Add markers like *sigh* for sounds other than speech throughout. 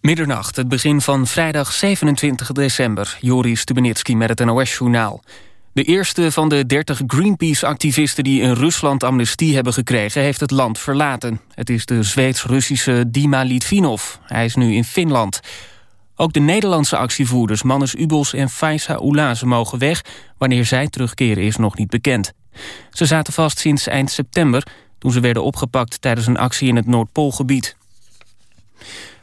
Middernacht, het begin van vrijdag 27 december. Joris Stubenitski met het NOS-journaal. De eerste van de 30 Greenpeace-activisten die in Rusland amnestie hebben gekregen... heeft het land verlaten. Het is de Zweeds-Russische Dima Litvinov. Hij is nu in Finland. Ook de Nederlandse actievoerders Mannes Ubos en Faisa Oulaze mogen weg. Wanneer zij terugkeren is nog niet bekend. Ze zaten vast sinds eind september... toen ze werden opgepakt tijdens een actie in het Noordpoolgebied.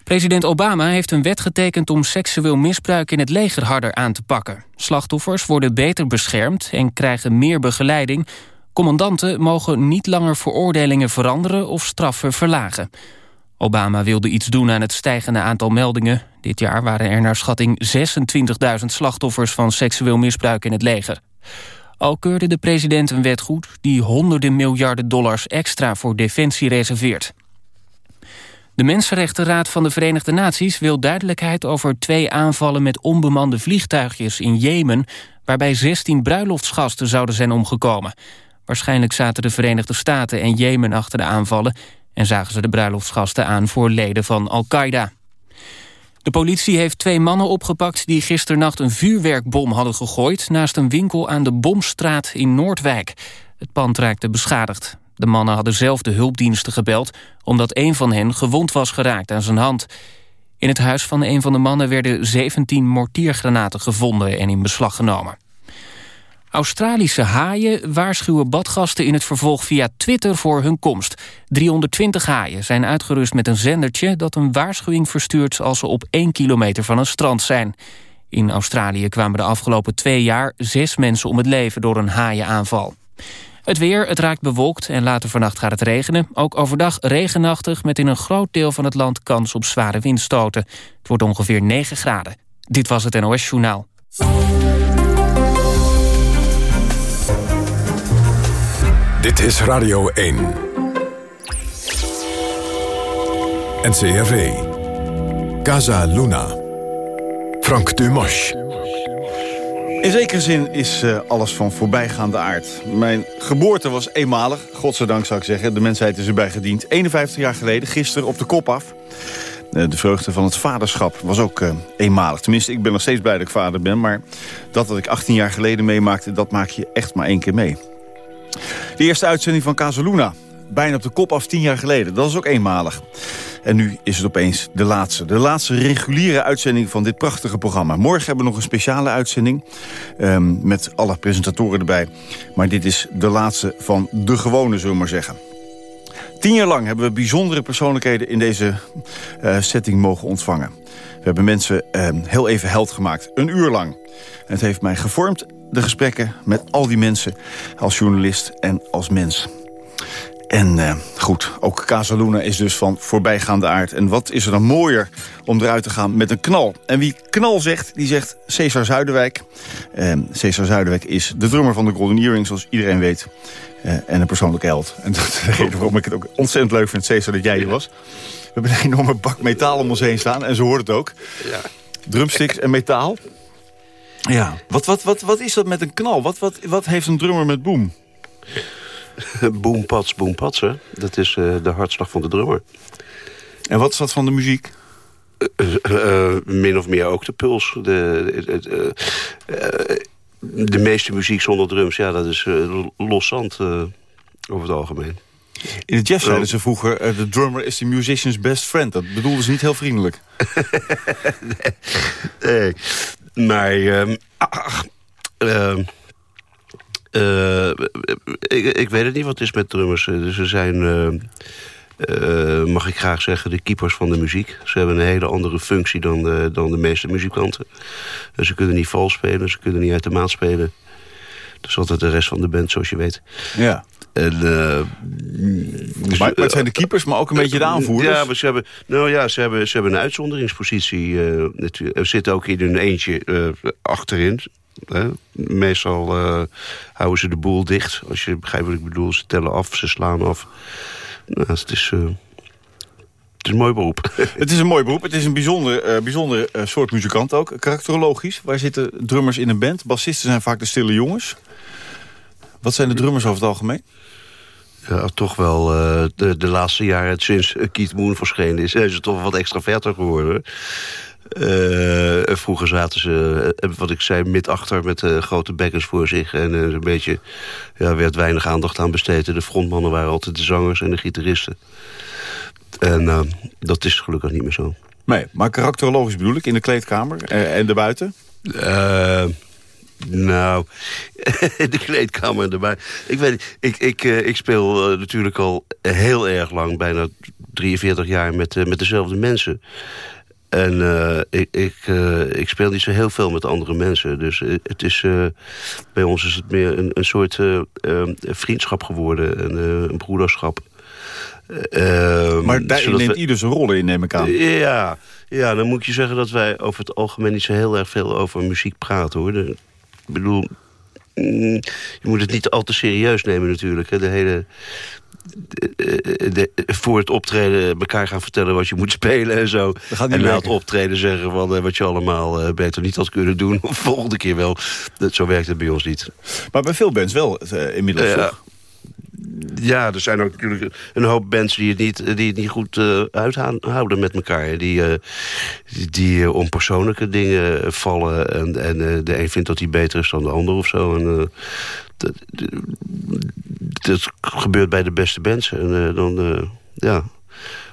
President Obama heeft een wet getekend om seksueel misbruik in het leger harder aan te pakken. Slachtoffers worden beter beschermd en krijgen meer begeleiding. Commandanten mogen niet langer veroordelingen veranderen of straffen verlagen. Obama wilde iets doen aan het stijgende aantal meldingen. Dit jaar waren er naar schatting 26.000 slachtoffers van seksueel misbruik in het leger. Al keurde de president een wet goed die honderden miljarden dollars extra voor defensie reserveert. De Mensenrechtenraad van de Verenigde Naties wil duidelijkheid over twee aanvallen met onbemande vliegtuigjes in Jemen, waarbij 16 bruiloftsgasten zouden zijn omgekomen. Waarschijnlijk zaten de Verenigde Staten en Jemen achter de aanvallen en zagen ze de bruiloftsgasten aan voor leden van Al-Qaeda. De politie heeft twee mannen opgepakt die gisternacht een vuurwerkbom hadden gegooid naast een winkel aan de Bomstraat in Noordwijk. Het pand raakte beschadigd. De mannen hadden zelf de hulpdiensten gebeld... omdat een van hen gewond was geraakt aan zijn hand. In het huis van een van de mannen werden 17 mortiergranaten gevonden... en in beslag genomen. Australische haaien waarschuwen badgasten in het vervolg via Twitter voor hun komst. 320 haaien zijn uitgerust met een zendertje dat een waarschuwing verstuurt als ze op 1 kilometer van een strand zijn. In Australië kwamen de afgelopen twee jaar zes mensen om het leven door een haaienaanval. Het weer, het raakt bewolkt en later vannacht gaat het regenen. Ook overdag regenachtig met in een groot deel van het land kans op zware windstoten. Het wordt ongeveer 9 graden. Dit was het NOS Journaal. Dit is Radio 1. NCRV. Casa Luna. Frank Dumas. In zekere zin is uh, alles van voorbijgaande aard. Mijn geboorte was eenmalig, godzijdank zou ik zeggen. De mensheid is erbij gediend. 51 jaar geleden, gisteren op de kop af. Uh, de vreugde van het vaderschap was ook uh, eenmalig. Tenminste, ik ben nog steeds blij dat ik vader ben. Maar dat wat ik 18 jaar geleden meemaakte, dat maak je echt maar één keer mee. De eerste uitzending van Casaluna. Bijna op de kop af 10 jaar geleden. Dat is ook eenmalig. En nu is het opeens de laatste. De laatste reguliere uitzending van dit prachtige programma. Morgen hebben we nog een speciale uitzending. Um, met alle presentatoren erbij. Maar dit is de laatste van de gewone, zullen we maar zeggen. Tien jaar lang hebben we bijzondere persoonlijkheden in deze uh, setting mogen ontvangen. We hebben mensen uh, heel even held gemaakt. Een uur lang. Het heeft mij gevormd, de gesprekken met al die mensen... als journalist en als mens. En uh, goed, ook Casaluna is dus van voorbijgaande aard. En wat is er dan mooier om eruit te gaan met een knal? En wie knal zegt, die zegt Cesar Zuiderwijk. Uh, Cesar Zuiderwijk is de drummer van de Golden Earring, zoals iedereen weet. Uh, en een persoonlijke held. En dat is de reden waarom ik het ook ontzettend leuk vind, Cesar, dat jij hier was. We hebben een enorme bak metaal om ons heen staan. En zo hoort het ook. Ja. Drumsticks en metaal. Ja, wat, wat, wat, wat is dat met een knal? Wat, wat, wat heeft een drummer met boom? *laughs* Boempats, boempats, hè. Dat is uh, de hartslag van de drummer. En wat is dat van de muziek? Uh, uh, min of meer ook de puls. De, de meeste muziek zonder drums, ja, dat is los zand over het algemeen. In de jazz zeiden ze vroeger... de drummer is the musician's best friend. Dat bedoelden ze niet heel vriendelijk. *laughs* nee, nee. maar... Um, ach, uh, uh, ik, ik, weet het niet wat het is met drummers. Dus ze zijn, uh, uh, mag ik graag zeggen, de keepers van de muziek. Ze hebben een hele andere functie dan de, dan de meeste muzikanten. ze kunnen niet vals spelen, ze kunnen niet uit de maat spelen. Dat is altijd de rest van de band, zoals je weet. Ja. En, dus, maar, het zijn de keepers, maar ook een beetje de aanvoerders? Ja, maar ze hebben, nou ja, ze hebben, ze hebben een uitzonderingspositie. er zit ook in een eentje achterin. Hè? Meestal uh, houden ze de boel dicht. Als je begrijpt wat ik bedoel. Ze tellen af, ze slaan af. Nou, het is... Uh, het is een mooi beroep. *laughs* Het is een mooi beroep. Het is een bijzonder, uh, bijzonder soort muzikant ook. Karakterologisch. Waar zitten drummers in een band? Bassisten zijn vaak de stille jongens. Wat zijn de drummers over het algemeen? ja, toch wel de, de laatste jaren sinds Keith Moon verschenen is... zijn ze toch wat extraverter geworden. Vroeger zaten ze, wat ik zei, mid achter met grote bekkens voor zich. En een beetje, ja, werd weinig aandacht aan besteed. De frontmannen waren altijd de zangers en de gitaristen. En dat is gelukkig niet meer zo. Nee, maar karakterologisch bedoel ik, in de kleedkamer en daarbuiten? Uh, nou, *laughs* de kleedkamer erbij. Ik weet ik, ik, uh, ik speel uh, natuurlijk al heel erg lang, bijna 43 jaar, met, uh, met dezelfde mensen. En ik, ik, ik speel niet zo heel veel met andere mensen. Dus het is, bij ons is het meer een, een soort vriendschap geworden. En, een broederschap. maar daar neemt ieder zijn rol in, neem ik aan. Ja, ja, dan moet je zeggen dat wij over het algemeen niet zo heel erg veel over muziek praten, hoor. De, ik bedoel, mm, je moet het niet al te serieus nemen natuurlijk. Hè. De hele... De, voor het optreden elkaar gaan vertellen wat je moet spelen en zo. En na het optreden zeggen van, uh, wat je allemaal uh, beter niet had kunnen doen. *laughs* Of volgende keer wel. Dat, zo werkt het bij ons niet. Maar bij veel bands wel uh, inmiddels ja, er zijn ook natuurlijk een hoop bands die het niet, die het niet goed uh, uithouden met elkaar. Die, uh, die uh, om persoonlijke dingen vallen. En, en de een vindt dat hij beter is dan de ander of zo. En, dat, dat, gebeurt bij de beste bands. En dan, ja,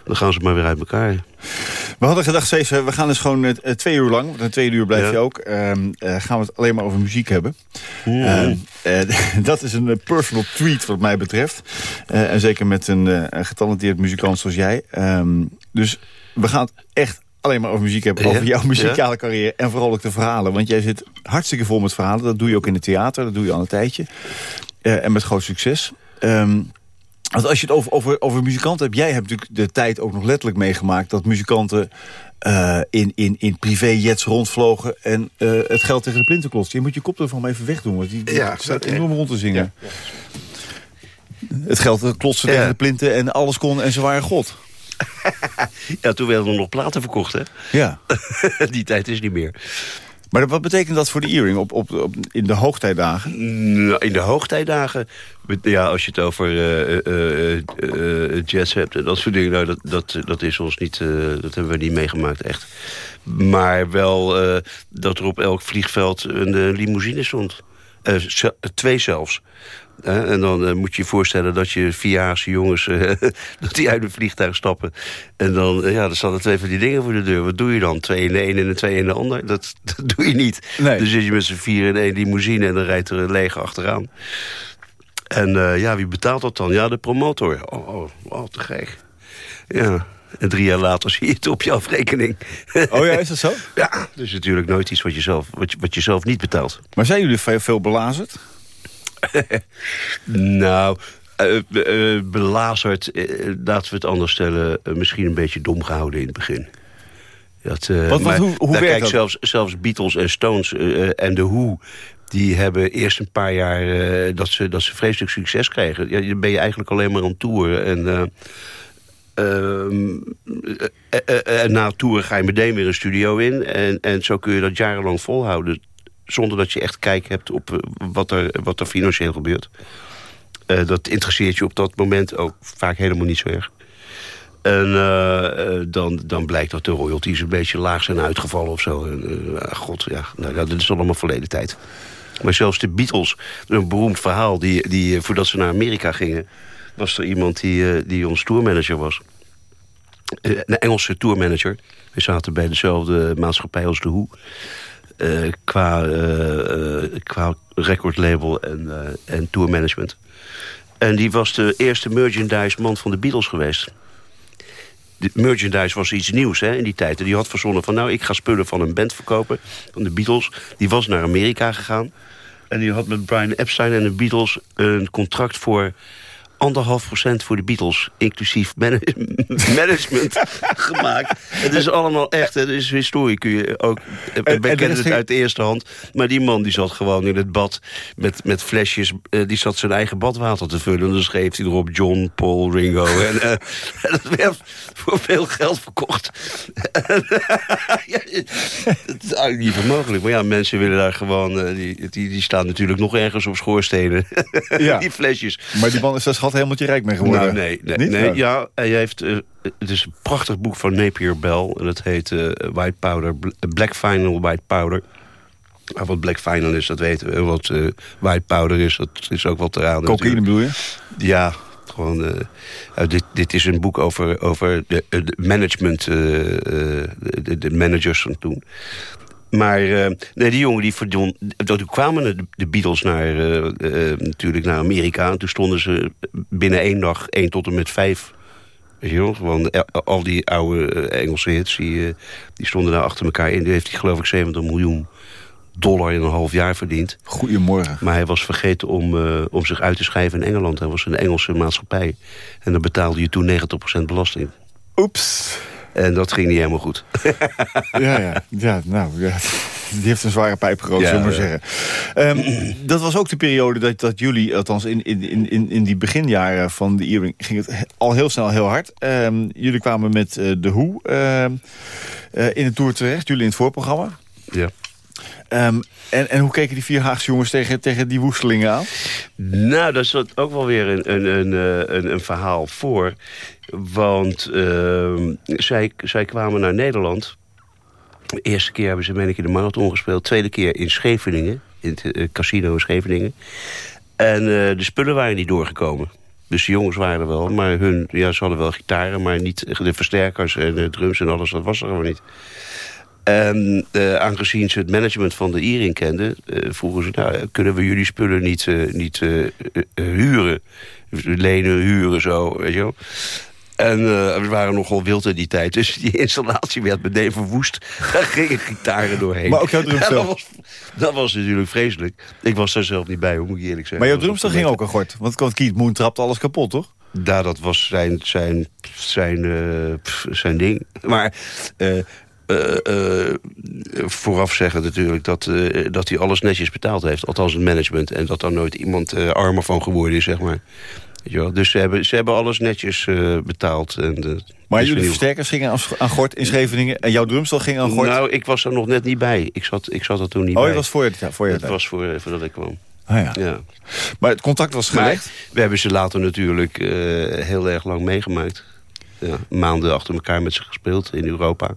dan gaan ze maar weer uit elkaar. We hadden gedacht, Cees, we gaan dus gewoon twee uur lang... want een tweede uur blijf je ook... Uh, uh, gaan we het alleen maar over muziek hebben. Ehm, *laughs* dat is een personal treat wat mij betreft. en zeker met een, getalenteerd muzikant zoals jij. Um, dus we gaan het echt alleen maar over muziek hebben. Over jouw muzikale carrière en vooral ook de verhalen. Want jij zit hartstikke vol met verhalen. Dat doe je ook in het theater, dat doe je al een tijdje. en met groot succes. Um, want als je het over, over, over muzikanten hebt... jij hebt natuurlijk de tijd ook nog letterlijk meegemaakt... dat muzikanten uh, in, in, in privéjets rondvlogen... en uh, het geld tegen de plinten klotsten. Je moet je kop ervan even wegdoen, want die, die ja, staat enorm rond te zingen. Ja, Het geld klotste tegen de plinten en alles kon en ze waren god. *laughs* ja, toen werden er nog platen verkocht, hè? Ja. *laughs* die tijd is niet meer. Maar wat betekent dat voor de Earring op, op, op, in de hoogtijdagen? Nou, in de hoogtijdagen, ja, als je het over uh, uh, jazz hebt en dat soort dingen... Nou, dat, dat, dat is ons niet, dat hebben we niet meegemaakt, echt. Maar wel dat er op elk vliegveld een limousine stond. Twee zelfs en dan uh, moet je je voorstellen dat je vierjarige jongens... *laughs* Dat die uit een vliegtuig stappen. En dan, ja, dan staan er twee van die dingen voor de deur. Wat doe je dan? Twee in de een en twee in de ander? Dat, *laughs* dat doe je niet. Nee. Dan zit je met z'n vier in één limousine... en dan rijdt er een leger achteraan. En ja, wie betaalt dat dan? Ja, de promotor. Oh, oh, oh te gek. Ja, en drie jaar later zie je het op je afrekening. Oh ja, is dat zo? *laughs* ja, dus natuurlijk nooit iets wat je zelf, wat je, wat je zelf niet betaalt. Maar zijn jullie veel belazerd? *laughs* nou, uh, uh, belazerd, uh, laten we het anders stellen... misschien een beetje dom gehouden in het begin. Dat, wat, wat, hoe, hoe werkt kijk, Zelfs, zelfs Beatles en Stones en The Who... die hebben eerst een paar jaar dat, ze, dat ze vreselijk succes kregen. Ja, dan ben je eigenlijk alleen maar aan tour. En, en na tour ga je meteen weer een studio in. En, en zo kun je dat jarenlang volhouden zonder dat je echt kijk hebt op eh, wat er, wat er financieel gebeurt. Dat interesseert je op dat moment ook vaak helemaal niet zo erg. En dan, dan blijkt dat de royalties een beetje laag zijn uitgevallen of zo. God, ja, nou, dat is allemaal verleden tijd. Maar zelfs de Beatles, een beroemd verhaal... Die, die, voordat ze naar Amerika gingen... was er iemand die, die ons tourmanager was. een Engelse tourmanager. We zaten bij dezelfde maatschappij als de Hoe. Uh, qua, uh, qua recordlabel en, en tourmanagement. En die was de eerste merchandise man van de Beatles geweest. De merchandise was iets nieuws hè, in die tijd. En die had verzonnen van, nou, ik ga spullen van een band verkopen. Van de Beatles. Die was naar Amerika gegaan. En die had met Brian Epstein en de Beatles een contract voor anderhalf procent voor de Beatles, inclusief *laughs* management, gemaakt. Het is allemaal echt, het is historie, kun je ook... We kennen het uit de eerste hand. Maar die man die zat gewoon in het bad met, met flesjes... Uh, die zat zijn eigen badwater te vullen. En dan schreef hij erop John, Paul, Ringo. *laughs* en uh, dat werd voor veel geld verkocht. *laughs* het is eigenlijk niet mogelijk. Maar ja, mensen willen daar gewoon... Uh, die, die, die staan natuurlijk nog ergens op schoorstenen. ja. die flesjes. Maar die man is dat schat helemaal rijk mee geworden. Nou, nee, nee, nee, ja, hij heeft, het is een prachtig boek van Napier Bell. En dat heet White Powder, Black Final White Powder. Maar wat Black Final is, dat weten we. Wat White Powder is, dat is ook wat te raden. Cocaïne bedoel je? Ja, gewoon, uh, dit, dit is een boek over, over de, de management, uh, de, de, managers van toen. Maar nee, die jongen die verdon, toen kwamen de Beatles naar, natuurlijk naar Amerika. En toen stonden ze binnen één dag één tot en met vijf. Weet gewoon al die oude Engelse hits, die, die stonden daar achter elkaar in. Die heeft hij geloof ik 70 miljoen dollar in een half jaar verdiend. Goedemorgen. Maar hij was vergeten om, uh, om zich uit te schrijven in Engeland. Hij was een Engelse maatschappij. En dan betaalde je toen 90% belasting. Oeps. En dat ging niet helemaal goed. *laughs* ja, ja, ja, nou, ja. Die heeft een zware pijp gerookt, zullen we maar zeggen. Um, dat was ook de periode dat, dat jullie, althans in, in, in, in die beginjaren van de Earring... ging het al heel snel heel hard. Um, jullie kwamen met uh, de Hoe uh, in de Tour terecht. Jullie in het voorprogramma. Ja. Um, en, en hoe keken die vier Haagse jongens tegen, tegen die woestelingen aan? Nou, daar zat ook wel weer een, een, een, eh, een, verhaal voor. Want uh, zij, zij kwamen naar Nederland. De eerste keer hebben ze, meen ik, in de marathon gespeeld. Tweede keer in Scheveningen. In het uh, casino in Scheveningen. En uh, de spullen waren niet doorgekomen. Dus de jongens waren er wel. Maar hun, ja, ze hadden wel gitaren, maar niet de versterkers en de drums en alles. Dat was er gewoon niet. En uh, aangezien ze het management van de Iering kenden... Uh, vroegen ze, nou, kunnen we jullie spullen niet, uh, niet huren? Lenen, huren, zo, weet je wel. En we waren nogal wild in die tijd. Dus die *laughs* installatie werd meteen verwoest. Daar gingen gitaren doorheen. Maar ook jouw *laughs* drumstel? dat, was, dat was natuurlijk vreselijk. Ik was daar zelf niet bij, hoe moet ik eerlijk zeggen. Maar jouw drumstel ging ook een gort. Want Keith Moon trapte alles kapot, toch? Ja, dat was zijn, zijn, zijn, zijn ding. Maar uh, uh, vooraf zeggen natuurlijk dat, uh, dat hij alles netjes betaald heeft. Althans het management. En dat daar nooit iemand armer van geworden is, zeg maar. Dus ze hebben, ze hebben alles netjes betaald. En, maar jullie versterkers gingen aan, Gort in Scheveningen... en jouw drumstel ging aan Gort? Nou, ik was er nog net niet bij. Ik zat, ik zat er toen niet oh, bij. Oh, was voor je, voor je Het was voor, voordat ik kwam. Ah, ja. ja. Maar het contact was gelegd? we hebben ze later natuurlijk heel erg lang meegemaakt. Ja, maanden achter elkaar met ze gespeeld in Europa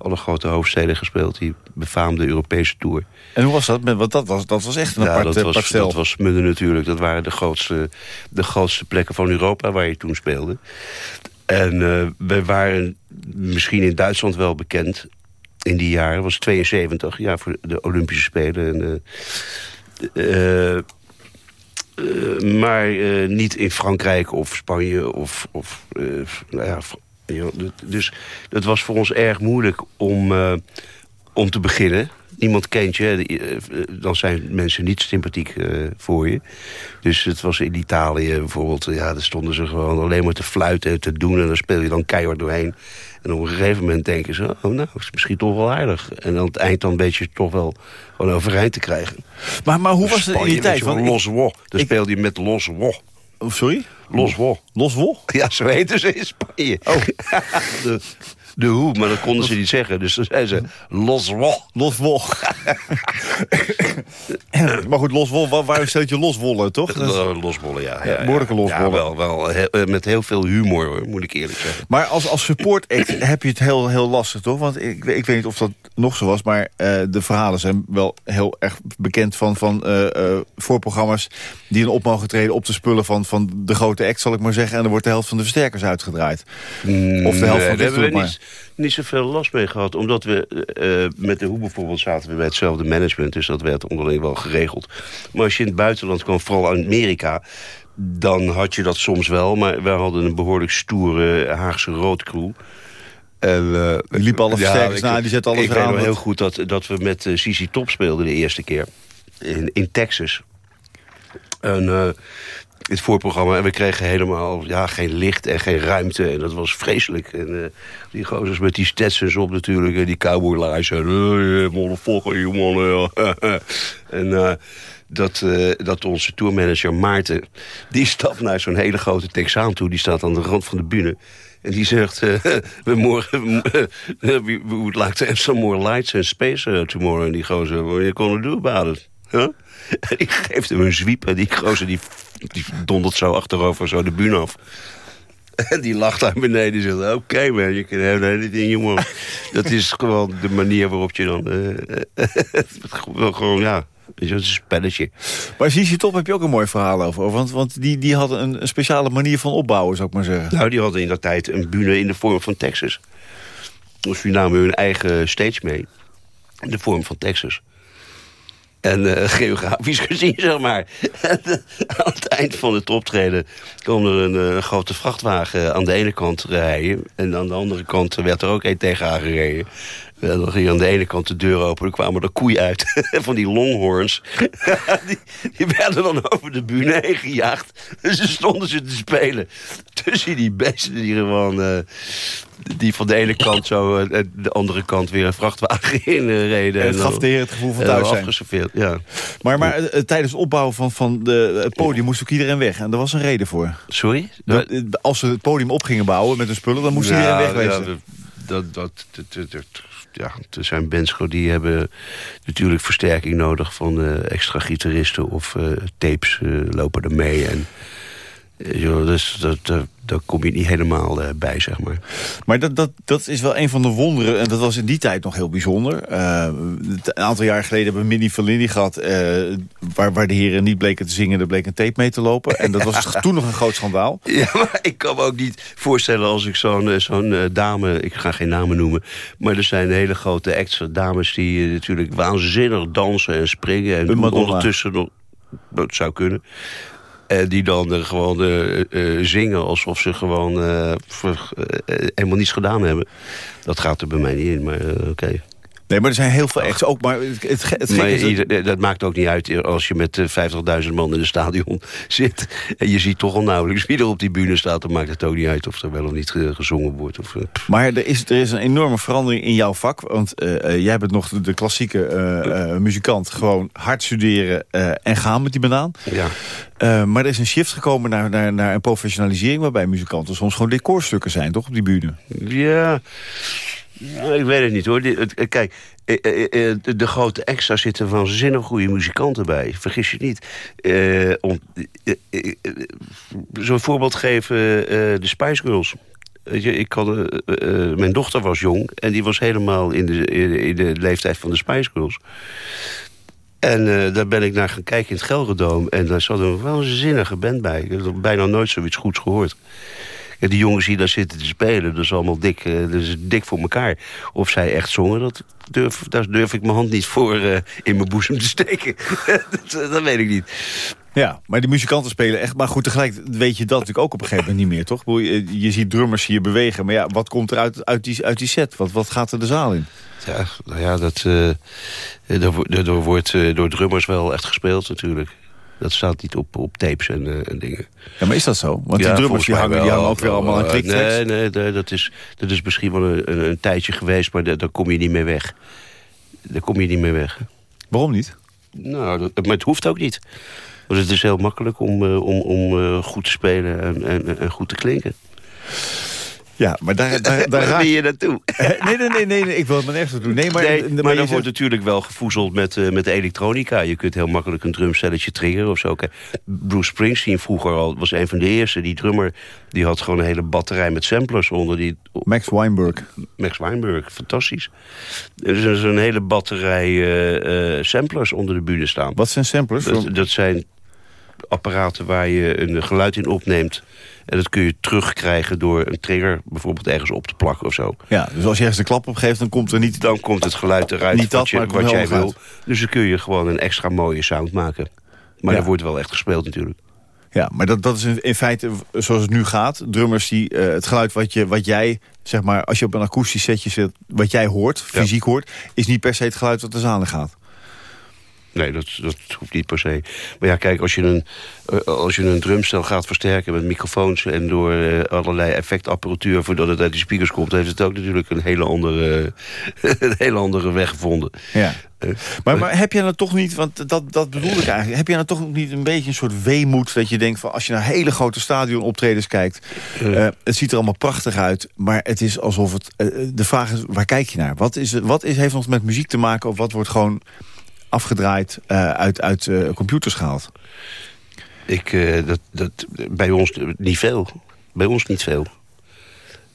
alle grote hoofdsteden gespeeld. Die befaamde Europese Tour. En hoe was dat? Want dat was, dat was echt een ja, apart, dat eh, was, dat was Mudden natuurlijk. Dat waren de grootste, de grootste plekken van Europa waar je toen speelde. En uh, we waren misschien in Duitsland wel bekend in die jaren. Dat was 72, ja, voor de Olympische Spelen. En, uh, uh, maar niet in Frankrijk of Spanje of, of nou ja, dus dat was voor ons erg moeilijk om, uh, om te beginnen. Niemand kent je, eh, dan zijn mensen niet sympathiek uh, voor je. Dus het was in Italië bijvoorbeeld, ja, daar stonden ze gewoon alleen maar te fluiten en te doen... en dan speel je dan keihard doorheen. En op een gegeven moment denken ze, oh nou, is misschien toch wel aardig. En aan het eind dan een beetje toch wel gewoon overeind te krijgen. Maar, maar hoe was het in die tijd? Want los wo. Dan speelde je met los wo. Oh, sorry? Los wo. Los wo? Ja, zo heten ze in Spanje. Oh. *laughs* de, de hoe, maar dat konden ze niet zeggen. Dus dan zeiden ze los wo. Los wo. *laughs* maar goed, los wo, waar stel je loswollen, toch? Loswollen, ja. ja, ja behoorlijke loswollen. Ja, wel, wel eh, met heel veel humor, hoor, moet ik eerlijk zeggen. Maar als, als support act *clears throat* heb je het heel, heel lastig, toch? Want ik, ik weet niet of dat nog zo was, maar uh, de verhalen zijn wel heel erg bekend van, van uh, uh, voorprogramma's die dan op mogen treden op de spullen van, van de grote act, zal ik maar zeggen. En dan wordt de helft van de versterkers uitgedraaid. Mm, of de helft nee, van hebben we niet, niet zoveel last mee gehad. Omdat we uh, met de hoe bijvoorbeeld zaten we bij hetzelfde management. Dus dat werd onderling wel geregeld. Maar als je in het buitenland kwam, vooral in Amerika dan had je dat soms wel. Maar we hadden een behoorlijk stoere Haagse roodcrew. En, uh, die liepen alle versterkers ja, na, die zetten alles Ik weet nog heel goed dat, dat we met uh, Sisi Top speelden de eerste keer. In, in Texas. En uh, het voorprogramma. En we kregen helemaal ja, geen licht en geen ruimte. En dat was vreselijk. En uh, die gozers met die Stetsons op natuurlijk. En die cowboy lies. En uh, motherfucker, man. en dat, dat onze tourmanager Maarten... die stapt naar zo'n hele grote Texaan toe. Die staat aan de rand van de bühne. En die zegt, *laughs* we morgen, *laughs* we would like to have some more lights and space tomorrow. En die gozer, what are you gonna do about it? *laughs* En die geeft hem een zwiep en die gozer die, die dondert zo achterover zo de bühne af. En *laughs* die lacht daar beneden en zegt... Oké man, je kan have anything you want. Dat is gewoon de manier waarop je dan... *laughs* Uh, gewoon, ja... Weet je, het is een spelletje. Maar je Top heb je ook een mooi verhaal over. Want, want die, die hadden een, een speciale manier van opbouwen, zou ik maar zeggen. Nou, die hadden in dat tijd een bühne in de vorm van Texas. Dus die namen hun eigen stage mee. In de vorm van Texas. En uh, geografisch *laughs* gezien, zeg maar. En, uh, aan het eind van het optreden kwam er een uh, grote vrachtwagen aan de ene kant rijden. En aan de andere kant werd er ook een tegen aangereden. En dan ging aan de ene kant de deur open. Er kwamen er koeien uit *laughs* van die longhorns. *laughs* die, die, werden dan over de bühne gejaagd. Dus dan stonden ze te spelen. Tussen die beesten die gewoon... die van de ene kant zo de andere kant weer een vrachtwagen *laughs* inreden. En het gaf de heer het gevoel van thuis zijn. Afgeserveerd, ja. Maar, maar tijdens het opbouwen van, van de, het podium moest ook iedereen weg. En daar was een reden voor. Sorry? Als ze het podium op gingen bouwen met hun spullen... dan moest iedereen wegwezen. Ja, dat, dat, ja, er zijn bands die hebben natuurlijk versterking nodig van uh, extra gitaristen of uh, tapes uh, lopen er mee. En, dus dat, daar kom je niet helemaal bij, zeg maar. Maar dat, dat, dat is wel een van de wonderen, en dat was in die tijd nog heel bijzonder. een aantal jaar geleden hebben we Minnie Verlini gehad... waar, waar de heren niet bleken te zingen, er bleek een tape mee te lopen. En dat was *laughs* toen nog een groot schandaal. Ja, maar ik kan me ook niet voorstellen als ik zo'n zo'n dame... ik ga geen namen noemen, maar er zijn hele grote extra dames... die natuurlijk waanzinnig dansen en springen. En ondertussen nog... Dat zou kunnen. En die dan gewoon uh, uh, zingen alsof ze gewoon helemaal niets gedaan hebben. Dat gaat er bij mij niet in, maar oké. Nee, maar er zijn heel veel echt ook. Maar, het, het, maar ieder, dat maakt ook niet uit als je met 50.000 man in het stadion *laughs* zit. En je ziet toch al nauwelijks wie er op die bühne staat. Dan maakt het ook niet uit of er wel of niet gezongen wordt. Of, maar er is, er is een enorme verandering in jouw vak. Want jij bent nog de, de klassieke muzikant. Gewoon hard studeren en gaan met die banaan. Ja. Maar er is een shift gekomen naar, naar, naar een professionalisering... waarbij muzikanten soms gewoon decorstukken zijn, toch, op die bühne? Ja, ik weet het niet, hoor. Kijk, de grote extra zitten van zinnen goede muzikanten bij. Vergis je niet. Uh, Zo'n voorbeeld geven, de Spice Girls. Ik had, mijn dochter was jong en die was helemaal in de, in de leeftijd van de Spice Girls. En daar ben ik naar gaan kijken in het Gelredoom. En daar zat een zinnige band bij. Ik heb bijna nooit zoiets goeds gehoord. Die jongens die daar zitten te spelen, dat is allemaal dik, uh, dat is dik voor elkaar. Of zij echt zongen, dat durf, daar durf ik mijn hand niet voor uh, in mijn boezem te steken. *laughs* dat, dat weet ik niet. Ja, maar die muzikanten spelen echt... Maar goed, tegelijk weet je dat natuurlijk ook op een gegeven moment niet meer, toch? Je, je ziet drummers hier bewegen. Maar ja, wat komt er uit, uit, die, uit die set? Wat, wat gaat er de zaal in? Ja, nou ja, dat, uh, er, wordt uh, door drummers wel echt gespeeld natuurlijk. Dat staat niet op, op tapes en, uh, en dingen. Ja, maar is dat zo? Want die drummers die hangen, die hangen ook weer allemaal aan kliktracks. Nee, nee, nee, dat, is, dat is misschien wel een, een, een tijdje geweest... maar daar kom je niet meer weg. Daar kom je niet meer weg. Waarom niet? Nou, dat, maar het hoeft ook niet. Want het is heel makkelijk om, om, om goed te spelen en, en, en goed te klinken. Ja, maar daar, daar, daar *laughs* raak... je naartoe? *laughs* Nee, nee, nee, nee, ik wil het maar nergens doen. Nee, maar, nee, maar, maar dan wordt natuurlijk wel gevoezeld met, uh, met elektronica. Je kunt heel makkelijk een drumcelletje triggeren of zo. Bruce Springsteen vroeger al was een van de eerste. Die drummer die had gewoon een hele batterij met samplers onder. Die, Max Weinberg. Max Weinberg, fantastisch. Er is dus een hele batterij uh, uh, samplers onder de bühne staan. Wat zijn samplers? Dat, dat zijn apparaten waar je een geluid in opneemt. En dat kun je terugkrijgen door een trigger bijvoorbeeld ergens op te plakken of zo. Ja, dus als je ergens een klap op geeft, dan komt er niet... Dan komt het geluid eruit niet dat, wat, je, wat jij wil. Dus dan kun je gewoon een extra mooie sound maken. Maar ja. er wordt wel echt gespeeld natuurlijk. Ja, maar dat, dat is in feite zoals het nu gaat. Drummers die uh, het geluid wat, je, wat jij, zeg maar, als je op een akoestisch setje zit... wat jij hoort, fysiek ja. hoort, is niet per se het geluid wat de zaal gaat. Nee, dat, dat hoeft niet per se. Maar ja, kijk, als je een, als je een drumstel gaat versterken met microfoons... en door uh, allerlei effectapparatuur voordat het uit die speakers komt... heeft het ook natuurlijk een hele andere, *laughs* een hele andere weg gevonden. Ja. Uh, maar, maar heb jij nou toch niet, want dat, dat bedoel ik eigenlijk... heb jij nou toch niet een beetje een soort weemoed dat je denkt... van als je naar hele grote stadionoptredens kijkt... Uh, het ziet er allemaal prachtig uit, maar het is alsof het... de vraag is, waar kijk je naar? Wat, is, wat is, heeft ons met muziek te maken of wat wordt gewoon afgedraaid, uit, uit computers gehaald? Ik, dat, dat, bij ons niet veel. Bij ons niet veel.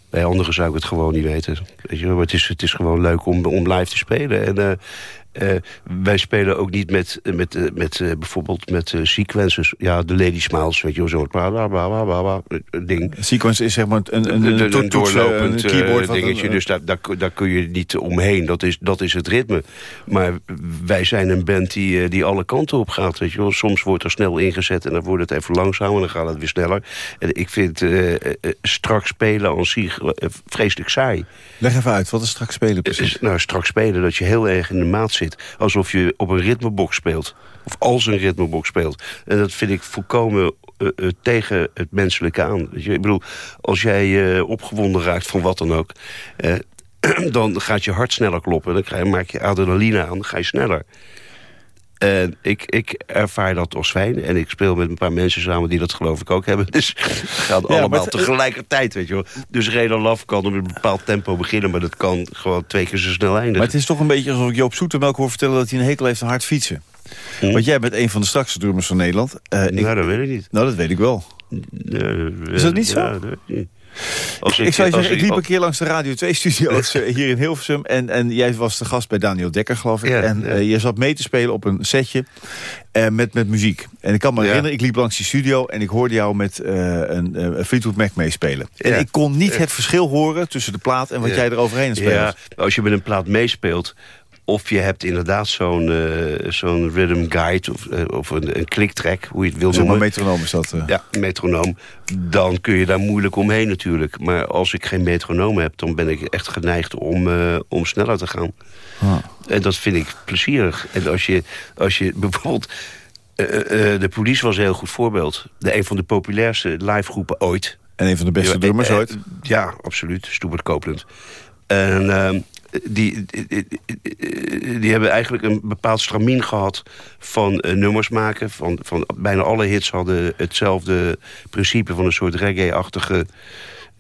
Bij anderen zou ik het gewoon niet weten. Weet je, het, is, het is gewoon leuk om, om live te spelen. En uh, wij spelen ook niet met, met, uh, met uh, bijvoorbeeld met sequences. Ja, de Lady Smiles, weet je wel, zo'n ding. Sequence is zeg maar een, een, een, een doorlopend keyboard dingetje. dus daar, daar, daar, kun je niet omheen. Dat is, dat is het ritme. Maar wij zijn een band die, die alle kanten op gaat. Weet je wel. Soms wordt er snel ingezet en dan wordt het even langzamer en dan gaat het weer sneller. En ik vind strak spelen zich vreselijk saai. Leg even uit, wat is strak spelen precies? nou, strak spelen, dat je heel erg in de maat zit Alsof je op een ritmebox speelt. Of als een ritmebox speelt. En dat vind ik volkomen uh, uh, tegen het menselijke aan. Ik bedoel, als jij uh, opgewonden raakt van wat dan ook... *clears throat* dan gaat je hart sneller kloppen. Dan maak je adrenaline aan, dan ga je sneller. En ik, ik ervaar dat als fijn. En ik speel met een paar mensen samen die dat geloof ik ook hebben. *laughs* Dus we gaan allemaal tegelijkertijd, weet je wel. Dus Reda Laf kan op een bepaald tempo beginnen... maar dat kan gewoon twee keer zo snel eindigen. Maar het is toch een beetje alsof ik Joop Zoetemelk hoor vertellen... dat hij een hekel heeft aan hard fietsen. Hm? Want jij bent een van de strakste drummers van Nederland. Uh, nou, dat weet ik niet. Nou, dat weet ik wel. is dat niet zo? Ja, dat weet ik niet. Als ik, ik zou zeggen, ik liep een keer langs de Radio 2-studio's hier in Hilversum. En, en jij was de gast bij Daniel Dekker, geloof ik. en ja. Uh, je zat mee te spelen op een setje uh, met, met muziek. En ik kan me ja. herinneren, ik liep langs die studio... en ik hoorde jou met uh, een, een Fleetwood Mac meespelen. En ik kon niet het verschil horen tussen de plaat en wat jij eroverheen speelt. Ja, als je met een plaat meespeelt of je hebt inderdaad zo'n uh, zo'n rhythm guide of, uh, of een, een kliktrack, hoe je het wil noemen. maar metronoom is dat? Uh. Ja, metronoom. Dan kun je daar moeilijk omheen natuurlijk. Maar als ik geen metronoom heb, dan ben ik echt geneigd om, om sneller te gaan. Ah. En dat vind ik plezierig. En als je, als je *laughs* bijvoorbeeld... de police was een heel goed voorbeeld. De een van de populairste livegroepen ooit. En een van de beste drummers ooit? Ja, absoluut. Stubert Copeland. En ehm, die, die, hebben eigenlijk een bepaald stramien gehad van uh, nummers maken. Van, van bijna alle hits hadden hetzelfde principe van een soort reggae-achtige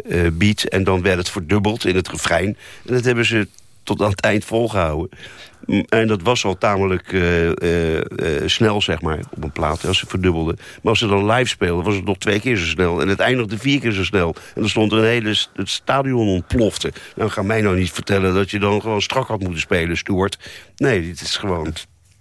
uh, beat. En dan werd het verdubbeld in het refrein. En dat hebben ze tot aan het eind volgehouden. En dat was al tamelijk uh, uh, uh, snel, zeg maar, op een plaat, als ze verdubbelden. Maar als ze dan live speelden, was het nog twee keer zo snel. En het eindigde vier keer zo snel. En dan stond een hele... Het stadion ontplofte. Nou, ga mij nou niet vertellen dat je dan gewoon strak had moeten spelen, Stuart. Nee, het is gewoon...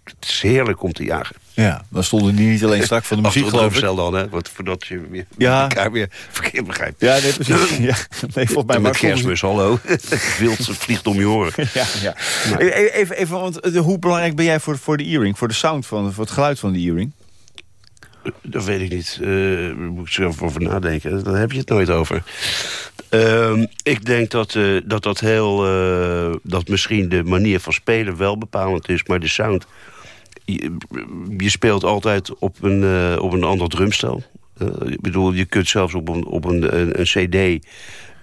Het is heerlijk om te jagen. Ja, dan stonden die niet alleen strak van de muziek, geloof ik. dan, hè? Want voordat je weer ja. elkaar weer verkeerd begrijpt. Ja, nee, precies. *clears throat* ja. Nee, volgens mij maar kerstmis, hallo. *laughs* Wild vliegt om je oren. *laughs* ja, ja. Nou. Even, even, want eh, hoe belangrijk ben jij voor, voor de earring? Voor de sound, van, voor het geluid van de earring? Dat weet ik niet. Uh, moet ik zelf over nadenken. Daar heb je het nooit over. Uh, ik denk dat, uh, dat dat heel... Dat misschien de manier van spelen wel bepalend is... maar de sound je, speelt altijd op een, uh, op een ander drumstel. Uh, ik bedoel, je kunt zelfs op een, op een, een, cd...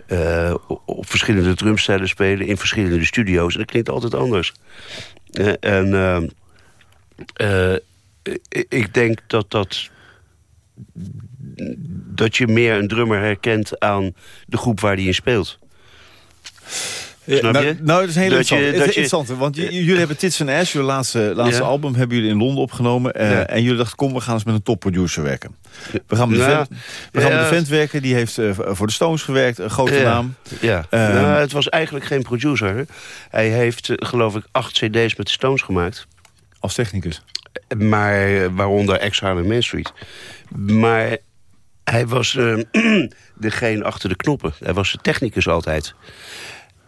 Uh, op verschillende drumstijlen spelen in verschillende studio's. En dat klinkt altijd anders. en ik denk dat dat... dat je meer een drummer herkent aan de groep waar hij in speelt. Snap nou, nou, dat is heel interessant. Je, interessant want jullie hebben Tits and Ash, jullie laatste, laatste album, hebben jullie in Londen opgenomen. Uh, En jullie dachten, kom, we gaan eens met een topproducer werken. We gaan met, de, vent, we gaan met de vent werken, die heeft uh, voor de Stones gewerkt, een grote naam. Ja, uh, nou, het was eigenlijk geen producer. Hij heeft, uh, geloof ik, acht cd's met de Stones gemaakt. Als technicus? Maar waaronder Exile en Main Street. Maar hij was *clears throat* degene achter de knoppen. Hij was de technicus altijd.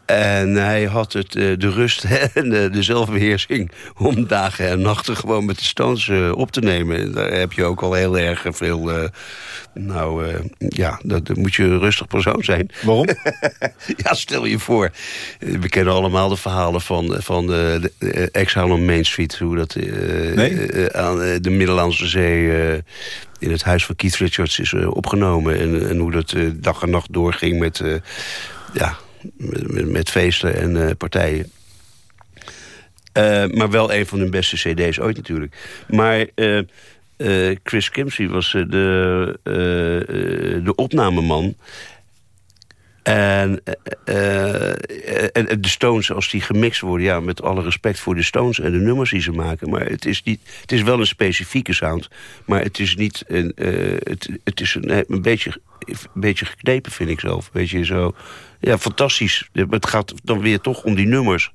En hij had het, eh, de rust *laughs* en de zelfbeheersing om dagen en nachten gewoon met de Stones eh, op te nemen. Daar heb je ook al heel erg veel... Uh, nou, ja, dat, moet je een rustig persoon zijn. Waarom? *laughs* ja, stel je voor. We kennen allemaal de verhalen van, van de, de Exile on Main Street. Hoe dat nee? aan de Middellandse Zee in het huis van Keith Richards is opgenomen. En, en hoe dat dag en nacht doorging met... ja, met, feesten en uh, partijen. Uh, maar wel een van hun beste cd's ooit natuurlijk. Maar uh, Chris Kimsey was de, de opnameman. En, uh, en de Stones, als die gemixt worden... ja, met alle respect voor de Stones en de nummers die ze maken... maar het is, niet, het is wel een specifieke sound... maar het is niet een... Uh, het, het is een, een, beetje, een beetje geknepen, vind ik zelf. Een beetje zo... Ja, fantastisch. Het gaat dan weer toch om die nummers...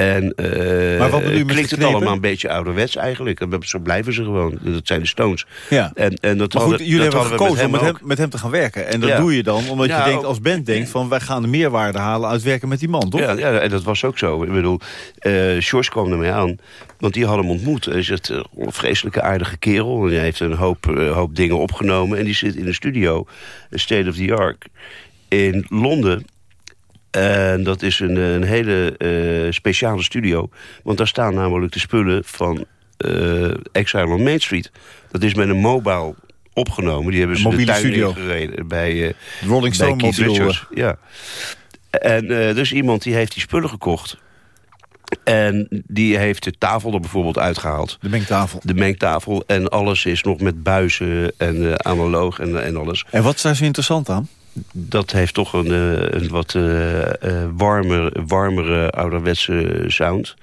En uh, maar wat klinkt het allemaal een beetje ouderwets eigenlijk. En zo blijven ze gewoon. Dat zijn de Stones. Ja. En, en dat maar goed, hadden, jullie hebben gekozen om met hem, met hem te gaan werken. En dat doe je dan omdat je denkt, als band denkt... van wij gaan de meerwaarde halen uit werken met die man, toch? Ja, ja en dat was ook zo. Ik bedoel, uh, George kwam ermee aan. Want die had hem ontmoet. Hij is het een vreselijke aardige kerel. En hij heeft een hoop, hoop dingen opgenomen. En die zit in de studio, State of the Art... in Londen en dat is een, een hele uh, speciale studio. Want daar staan namelijk de spullen van uh, Exile on Main Street. Dat is met een mobile opgenomen. Die hebben ze de tuin studio. gereden bij uh, Rolling Stone bij Richards. Ja. En dus iemand die heeft die spullen gekocht. En die heeft de tafel er bijvoorbeeld uitgehaald. De mengtafel. De mengtafel. En alles is nog met buizen en uh, analoog en, en alles. En wat is daar zo interessant aan? Dat heeft toch een, eh, een wat uh, warmer, warmere ouderwetse sound.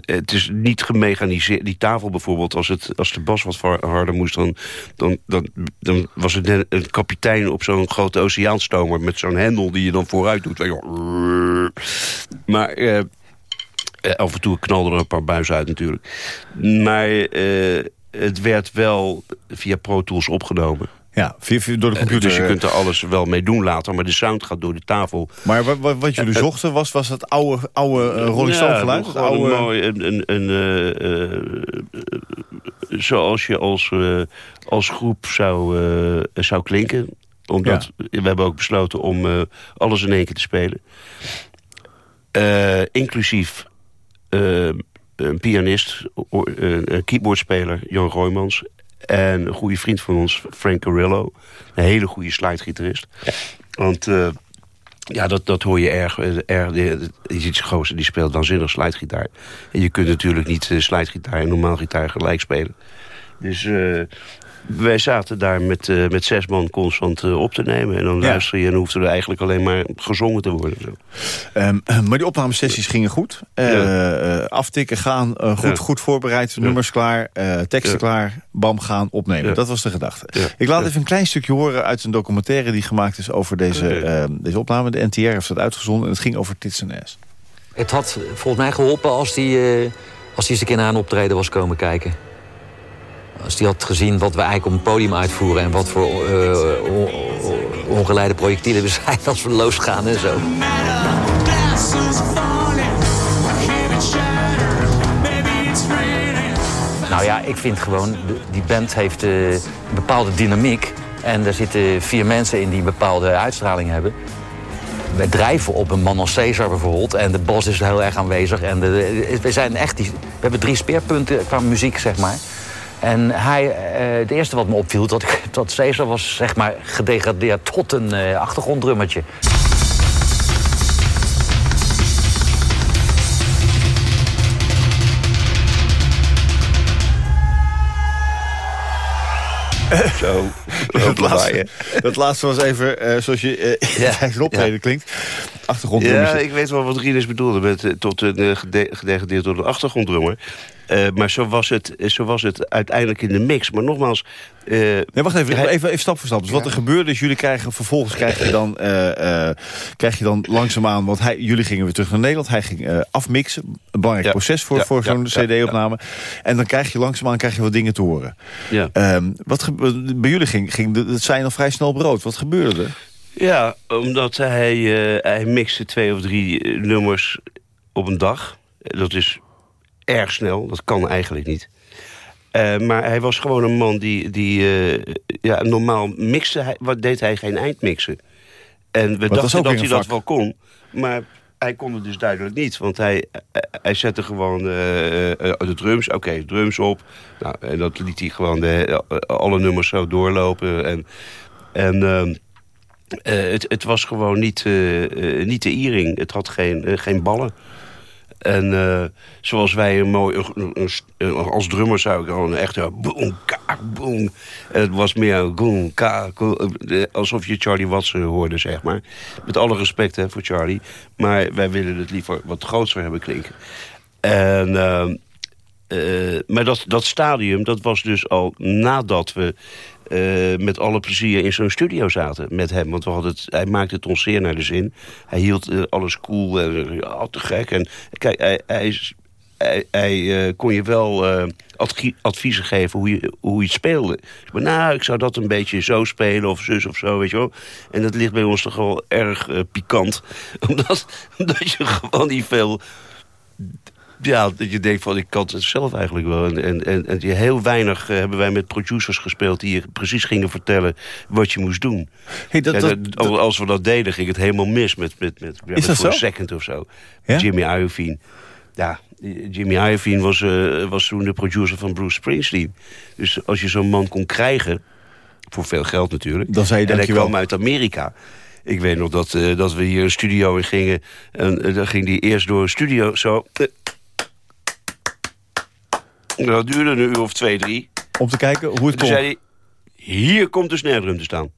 Het is niet gemechaniseerd. Die tafel bijvoorbeeld, als, het, als de bas wat harder moest... dan, dan, dan, was het een kapitein op zo'n grote oceaanstomer... met zo'n hendel die je dan vooruit doet. Maar af en toe knalden er een paar buizen uit natuurlijk. Maar het werd wel via Pro Tools opgenomen. Ja, door de computer. Dus je kunt er alles wel mee doen later, maar de sound gaat door de tafel. Maar wat, wat jullie uh, zochten was, was het oude, oude uh, Rolling Stone ja, geluid? oude... Een mooi, een, een, een uh, zoals je als, als groep zou, zou klinken. Omdat we hebben ook besloten om alles in één keer te spelen. inclusief een pianist, een keyboardspeler, Jan Roymans... En een goede vriend van ons, Frank Carrillo. Een hele goede slidegitarist. Want uh, ja, dat, dat hoor je erg. Eh, erg je ziet zijn gozer, die speelt waanzinnig slijtgitaar. En je kunt natuurlijk niet uh, slijtgitaar en normaal gitaar gelijk spelen. Dus uh, wij zaten daar met, uh, met zes man constant uh, op te nemen. En dan ja. luister je en hoefde er eigenlijk alleen maar gezongen te worden. Zo. Um, maar die opnamesessies gingen goed. Uh, ja. aftikken, gaan, goed, ja. goed voorbereid, nummers klaar, teksten klaar, bam, gaan, opnemen. Dat was de gedachte. Ik laat even een klein stukje horen uit een documentaire die gemaakt is over deze, ehm, deze opname. De NTR heeft dat uitgezonden en het ging over Tits en S. Het had volgens mij geholpen als die, als die eens een keer naar een optreden was komen kijken. Als die had gezien wat we eigenlijk op een podium uitvoeren... en wat voor uh, ongeleide projectielen we zijn als we losgaan en zo. Nou ja, ik vind gewoon, die band heeft uh, een bepaalde dynamiek. En er zitten vier mensen in die een bepaalde uitstraling hebben. Wij drijven op een man als Caesar bijvoorbeeld. En de bos is heel erg aanwezig. En we, zijn echt die, we hebben drie speerpunten qua muziek, zeg maar. En hij, uh, het eerste wat me opviel, dat, *laughs* dat Caesar was zeg maar gedegradeerd tot een uh, achtergronddrummertje. *laughs* Zo, dat, laatste, dat laatste was even, uh, zoals je uh, ja, *laughs* zijn optreden ja. klinkt. Achtergronddrummer. Ja, ik weet wel wat Rinus bedoelde met uh, tot een gedegradeerd tot een achtergronddrummer. Uh, maar zo was, het, zo was het uiteindelijk in de mix. Maar nogmaals... Uh, nee, wacht even, hij... even, even stap voor stap. Dus wat er gebeurde is, jullie krijgen vervolgens krijg je dan, uh, krijg je dan langzaamaan... want hij, jullie gingen weer terug naar Nederland. Hij ging afmixen. Een belangrijk ja. proces voor, ja, voor zo'n cd-opname. En dan krijg je langzaamaan krijg je wat dingen te horen. Ja. Um, wat bij jullie ging, ging het zijn al vrij snel brood. Wat gebeurde er? Ja, omdat hij, hij mixte twee of drie nummers op een dag. Dat is erg snel. Dat kan eigenlijk niet. Uh, maar hij was gewoon een man die, die uh, ja, normaal mixte. Hij, wat deed hij geen eindmixen. En we dachten dat hij dat wel kon. Maar hij kon het dus duidelijk niet. Want hij, hij zette gewoon uh, de drums. Oké, okay, drums op. Nou, en dat liet hij gewoon de, alle nummers zo doorlopen. En, en ehm, het, het was gewoon niet, niet de iering. Het had geen, geen ballen. En uh, zoals wij een mooi... Als drummer zou ik gewoon echt... boom, ka, boom. Het was meer boom, ka, alsof je Charlie Watts hoorde, zeg maar. Met alle respect hè, voor Charlie. Maar wij willen het liever wat groter hebben klinken. En... Uh, uh, maar dat, dat stadium, dat was dus al nadat we uh, met alle plezier in zo'n studio zaten met hem. Want we het, hij maakte het ons zeer naar de zin. Hij hield uh, alles cool en ja, te gek. En kijk, hij, hij, hij, hij kon je wel adviezen geven hoe je, hoe je speelde. Maar nou, ik zou dat een beetje zo spelen of zus of zo, weet je wel. En dat ligt bij ons toch wel erg pikant. *laughs* Omdat, omdat je gewoon niet veel ja, dat je denkt van ik kan het zelf eigenlijk wel. En, en, en, en heel weinig uh, hebben wij met producers gespeeld... die je precies gingen vertellen wat je moest doen. Hey, dat, dat, dat, als we dat deden, ging het helemaal mis met, met, met, zo? Second of zo. Ja? Jimmy Iovine. Ja, Jimmy Iovine was, uh, was toen de producer van Bruce Springsteen. Dus als je zo'n man kon krijgen... voor veel geld natuurlijk... Dan zei je en hij kwam uit Amerika... Ik weet nog dat, uh, dat we hier een studio in gingen. En uh, dan ging die eerst door een studio zo... Dat duurde een uur of twee, drie. Om te kijken hoe het komt. zei hij, hier komt de snare drum te staan.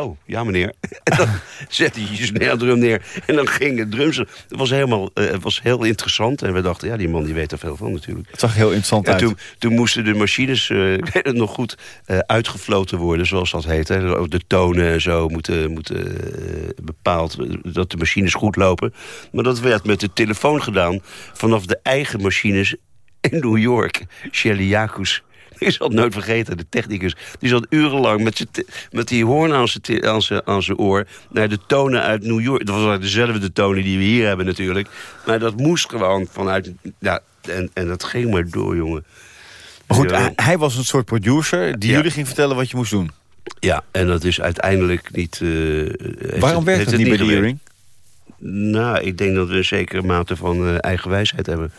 Oh, ja meneer. *laughs* En dan zette hij je snare drum neer. En dan ging het drums. Het was, helemaal, uh, het was heel interessant. En we dachten, ja, die man die weet er veel van natuurlijk. Het zag heel interessant uit. Toen, toen moesten de machines, uh, ik weet het nog goed, uh, uitgefloten worden, zoals dat heet. Hè. De tonen en zo moeten, moeten bepaald, dat de machines goed lopen. Maar dat werd met de telefoon gedaan vanaf de eigen machines in New York. Shelly Jacus. Die zal het nooit vergeten, de technicus. Die zat urenlang met, met die hoorn aan zijn, oor... naar de tonen uit New York. Dat was dezelfde tonen die we hier hebben natuurlijk. Maar dat moest gewoon vanuit... Ja, en, en dat ging maar door, jongen. Maar goed, hij, was een soort producer die jullie ging vertellen wat je moest doen. Ja, en dat is uiteindelijk niet... Uh, Waarom werkt het, het niet bij de Hearing? Nou, ik denk dat we een zekere mate van uh, eigen wijsheid hebben.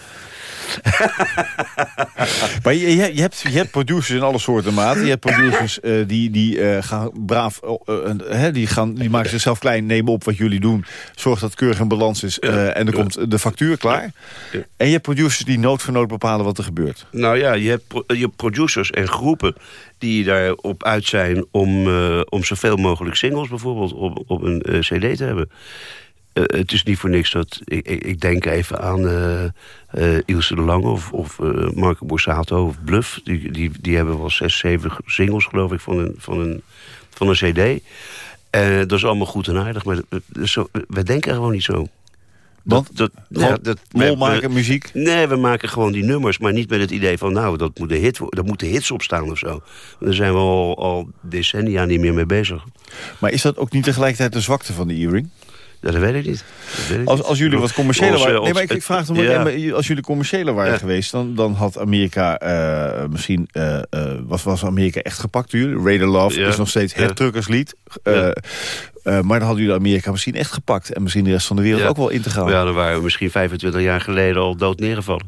*laughs* maar je, je, hebt, je hebt producers in alle soorten maten. Je hebt producers uh, die, die uh, gaan braaf... Uh, die, gaan, die maken zichzelf klein, nemen op wat jullie doen. Zorg dat het keurig in balans is. en dan komt de factuur klaar. En je hebt producers die nood voor nood bepalen wat er gebeurt. Nou ja, je hebt, je hebt producers en groepen die daarop uit zijn... om, om zoveel mogelijk singles bijvoorbeeld op, op een cd te hebben. Uh, het is niet voor niks dat... Ik, ik denk even aan uh, uh, Ilse de Lange of, of Marco Borsato of Bluff. Die, die, die hebben wel zes, zeven singles, geloof ik, van een, van een, van een cd. Dat is allemaal goed en aardig, maar zo, we denken gewoon niet zo. Want? Dat, ja, dat, we, maken, muziek? Nee, we maken gewoon die nummers, maar niet met het idee van... nou, dat moet de hit, dat moeten hits op staan of zo. Daar zijn we al, al decennia niet meer mee bezig. Maar is dat ook niet tegelijkertijd de zwakte van de e-ring? Dat weet ik niet. weet ik als, als jullie wat commerciëler waren... Nee, maar ik, ik vraag hem ja. als jullie commerciëler waren geweest... Dan, dan had Amerika uh, misschien... Uh, uh, was, was Amerika echt gepakt door jullie? Raider Love is nog steeds het truckerslied. maar dan hadden jullie Amerika misschien echt gepakt. En misschien de rest van de wereld ook wel integraal. Ja, dan waren we misschien 25 jaar geleden al dood neergevallen.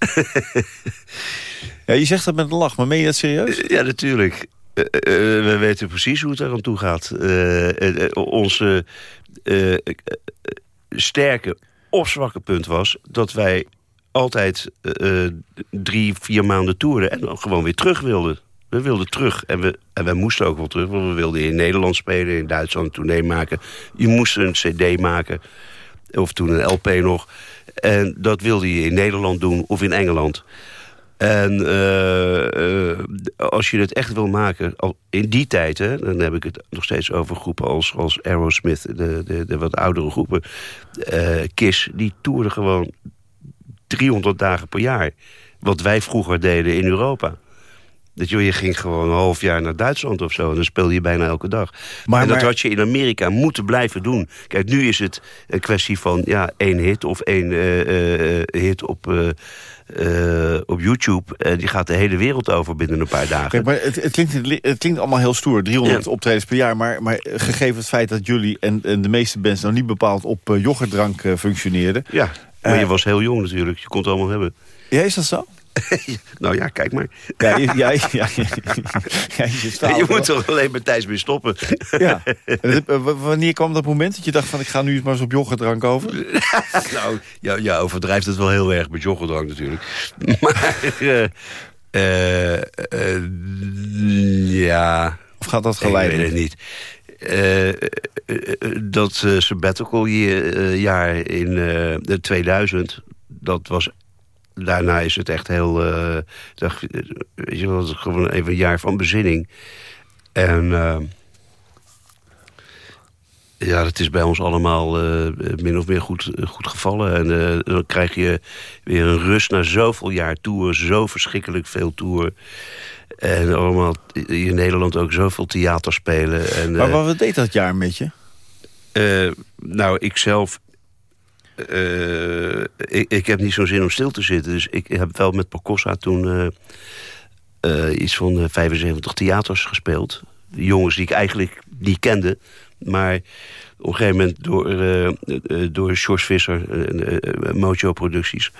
*laughs* ja, je zegt dat met een lach, maar meen je dat serieus? Ja, natuurlijk. Uh, uh, we weten precies hoe het er aan toe gaat. Uh, onze sterke of zwakke punt was... dat wij altijd drie, vier maanden toerden... en dan gewoon weer terug wilden. We wilden terug en we, en we moesten ook wel terug. Want we wilden in Nederland spelen, in Duitsland een maken. Je moest een cd maken, of toen een LP nog. En dat wilde je in Nederland doen of in Engeland. En uh, uh, als je het echt wil maken, al in die tijd... Dan heb ik het nog steeds over groepen als, als Aerosmith... De, de, de wat oudere groepen, uh, Kiss... die toerden gewoon 300 dagen per jaar. Wat wij vroeger deden in Europa. Dat je, je ging gewoon een half jaar naar Duitsland of zo... en dan speelde je bijna elke dag. Maar, en dat had je in Amerika moeten blijven doen. Kijk, nu is het een kwestie van ja, één hit of één hit op uh, op YouTube. Uh, die gaat de hele wereld over binnen een paar dagen. Kijk, maar het, het, klinkt, het klinkt allemaal heel stoer. 300 ja. optredens per jaar. Maar, maar gegeven het feit dat jullie en, en de meeste bands... nou niet bepaald op uh, yoghurtdrank functioneerden. Ja, maar je was heel jong natuurlijk. Je kon het allemaal hebben. Ja, is dat zo? *laughs* nou ja, kijk maar. Ja, je, ja, ja, ja, ja, je, *laughs* moet toch alleen met Thijs mee stoppen. Ja. En wanneer kwam dat moment dat je dacht van... ik ga nu eens maar eens op yoghurtdrank over? *laughs* nou, ja, ja, overdrijft het wel heel erg met yoghurtdrank natuurlijk. Maar, uh, uh, uh, ja... Of gaat dat geleidelijk? Ik weet het niet. dat sabbatical jaar in de 2000... dat was daarna is het echt heel... Uh, dacht, weet je wel, gewoon even een jaar van bezinning. En uh, ja, het is bij ons allemaal uh, min of meer goed, goed gevallen. En dan krijg je weer een rust na zoveel jaar tour. Zo verschrikkelijk veel tour. En allemaal in Nederland ook zoveel theater spelen. En, maar wat deed dat jaar met je? nou, ik zelf uh, ik, ik, heb niet zo'n zin om stil te zitten. Dus ik heb wel met Percossa toen uh, iets van 75 theaters gespeeld. Jongens die ik eigenlijk niet kende. Maar op een gegeven moment door, door George Visser, Mojo Producties...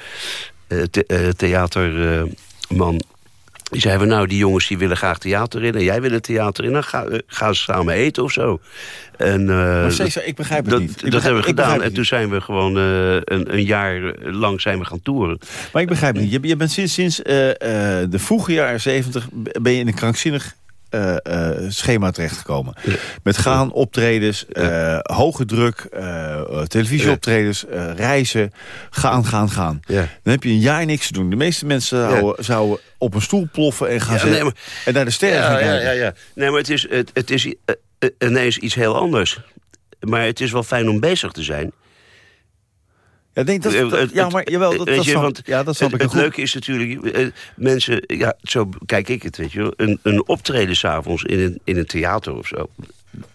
The theaterman die zeiden we, nou, die jongens die willen graag theater in... en jij wil het theater in, dan ga, gaan ze samen eten of zo. En, uh, maar Cesar, ik begrijp het dat, niet. dat hebben we gedaan en toen zijn we gewoon uh, een, een, jaar lang zijn we gaan toeren. Maar ik begrijp het niet. Je, je bent sinds, sinds uh, de vroege jaren zeventig... ben je in een krankzinnig uh, uh, schema terechtgekomen. Ja. Met gaan, optredens, uh, hoge druk, televisieoptredens, reizen. Gaan, gaan, gaan. Ja. Dan heb je een jaar niks te doen. De meeste mensen zouden, zouden op een stoel ploffen en gaan zitten. Nee, maar, en naar de sterren gaan kijken. Ja, ja, Nee, maar het is, het, het is ineens iets heel anders. Maar het is wel fijn om bezig te zijn. Ja, denk dat, dat, ja, maar jawel, dat, dat, je, snap, want ja, dat snap het, ik Het leuke is natuurlijk, uh, mensen, ja, zo kijk ik het, weet je Een, een optreden s'avonds in een, in een theater of zo.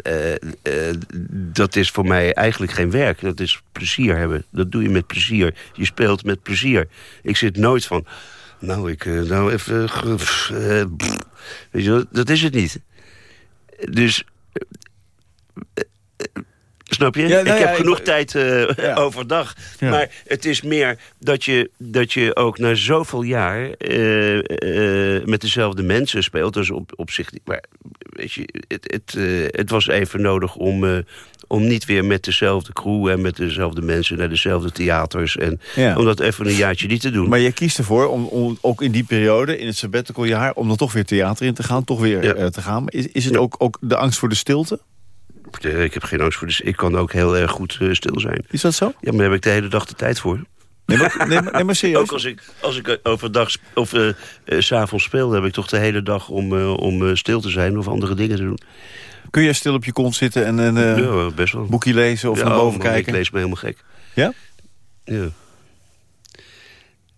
Uh, uh, dat is voor mij eigenlijk geen werk. Dat is plezier hebben. Dat doe je met plezier. Je speelt met plezier. Ik zit nooit van... Nou, ik... nou, even... weet je wel, dat is het niet. Dus... Snap je? Ja, nou ik heb genoeg ik, tijd uh, ja. *laughs* overdag. Maar het is meer dat je, dat je ook na zoveel jaar uh, uh, met dezelfde mensen speelt. Dus op, op zich... Maar weet je, het, het, het was even nodig om, om niet weer met dezelfde crew... en met dezelfde mensen naar dezelfde theaters. En om dat even een jaartje niet te doen. Maar je kiest ervoor om, om ook in die periode, in het sabbatical jaar... om dan toch weer theater in te gaan, toch weer te gaan. Is, is het ook, ook de angst voor de stilte? Ik heb geen angst voor, dus ik kan ook heel erg goed uh, stil zijn. Is dat zo? Ja, maar daar heb ik de hele dag de tijd voor. Nee, maar, nee, maar, nee, maar *laughs* serieus? Ook als ik, als ik overdag of uh, uh, s'avonds speel, heb ik toch de hele dag om, om stil te zijn of andere dingen te doen. Kun je stil op je kont zitten en een ja, best wel. boekje lezen of ja, naar boven man, kijken? Ik lees me helemaal gek. Ja? Ja.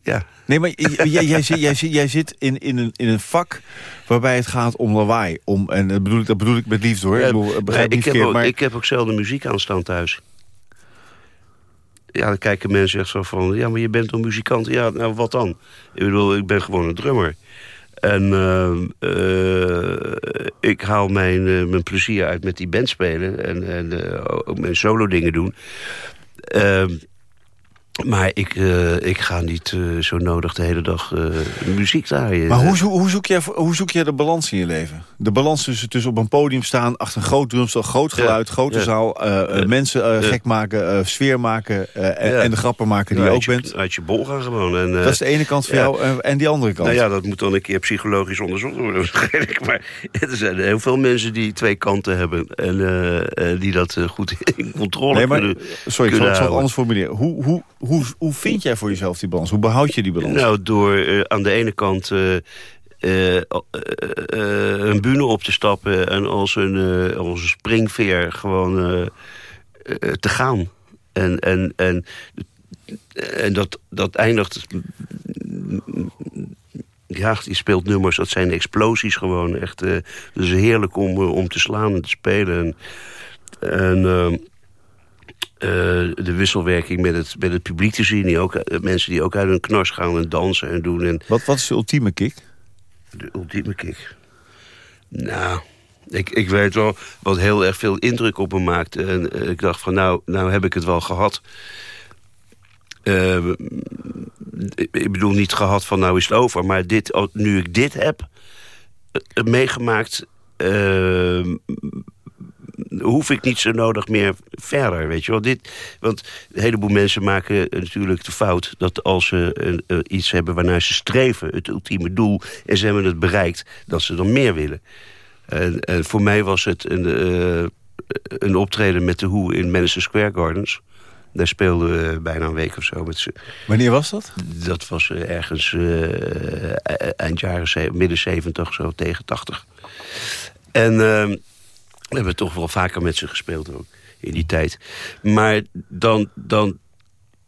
Ja. Nee, maar jij, jij, jij, jij, jij zit in, in, een, in een vak waarbij het gaat om lawaai. Om, en dat bedoel ik, dat bedoel ik met liefde hoor. Ja, ik, bedoel, begrijp ik, heb keer, ook, maar... ik heb ook zelden muziek aanstaan thuis. Ja, dan kijken mensen echt zo van... Ja, maar je bent een muzikant. Ja, nou, wat dan? Ik bedoel, ik ben gewoon een drummer. En uh, uh, ik haal mijn, uh, mijn plezier uit met die band spelen. En, en ook mijn solo dingen doen. Maar ik, uh, ik ga niet uh, zo nodig de hele dag uh, muziek draaien. Maar hoe, hoe, zoek jij, hoe zoek jij de balans in je leven? De balans tussen, tussen op een podium staan, achter een groot drumstel, groot geluid, ja, grote ja. zaal... Ja. mensen gek maken, sfeer maken en, en, de grappen maken die je ook je, bent. Uit je bol gaan gewoon. En, dat is de ene kant van jou en die andere kant. Nou ja, dat moet dan een keer psychologisch onderzocht worden *laughs* waarschijnlijk. Maar er zijn heel veel mensen die twee kanten hebben. En die dat goed in controle nee, maar, kunnen Sorry, ik zal het anders formuleren. Hoe... hoe hoe, hoe vind jij voor jezelf die balans? Hoe behoud je die balans? Nou, door uh, aan de ene kant uh, uh, een bühne op te stappen... en als een, als springveer gewoon te gaan. En, en, en, en dat, dat eindigt... Ja, die speelt nummers, dat zijn explosies gewoon. Echt, dus heerlijk om, om te slaan en te spelen. En... en uh, de wisselwerking met het, met het publiek te zien. Die ook, uh, mensen die ook uit hun knars gaan en dansen en doen. En wat, wat is de ultieme kick? De ultieme kick? Nou, ik, ik weet wel wat heel erg veel indruk op me maakte. En uh, ik dacht van nou, nou heb ik het wel gehad. ik bedoel niet gehad van nou is het over... maar dit, nu ik dit heb meegemaakt... Hoef ik niet zo nodig meer verder, weet je wel. Dit, want een heleboel mensen maken natuurlijk de fout... dat als ze uh, iets hebben waarnaar ze streven, het ultieme doel... en ze hebben het bereikt, dat ze dan meer willen. En, en voor mij was het een, uh, een optreden met de Hoe in Madison Square Gardens... Daar speelden we bijna een week of zo. Met ze. Wanneer was dat? Dat was ergens uh, eind jaren, midden 70, zo tegen 80. En uh, we hebben toch wel vaker met ze gespeeld ook in die tijd. Maar dan, dan,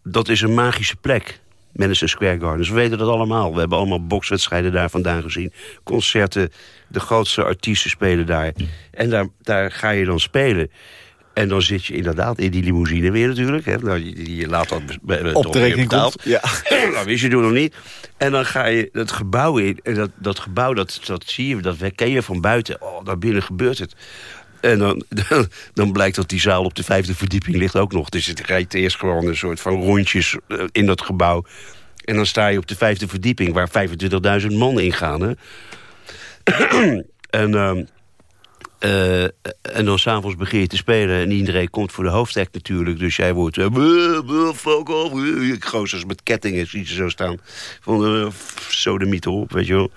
dat is een magische plek. Madison Square Gardens. We weten dat allemaal. We hebben allemaal bokswedstrijden daar vandaan gezien. Concerten, de grootste artiesten spelen daar. En daar, daar ga je dan spelen. En dan zit je inderdaad in die limousine weer natuurlijk. Hè. Nou, je, je laat dat op de rekening komt. Ja. *laughs* dat wist je toen nog niet. En dan ga je het gebouw in. En dat, dat gebouw, dat, dat zie je, dat ken je van buiten. Oh, daar binnen gebeurt het. En *laughs* dan, dan blijkt dat die zaal op de vijfde verdieping ligt ook nog. Dus het rijdt eerst gewoon een soort van rondjes in dat gebouw. En dan sta je op de vijfde verdieping waar 25.000 man ingaan. Hè? *clears throat* en... Uh, uh, en dan s'avonds begin je te spelen en iedereen komt voor de hoofdact natuurlijk. Dus jij wordt... Uh, fuck off. *laughs* Met kettingen zie je zo staan. Van uh, sodemieter op, weet je wel.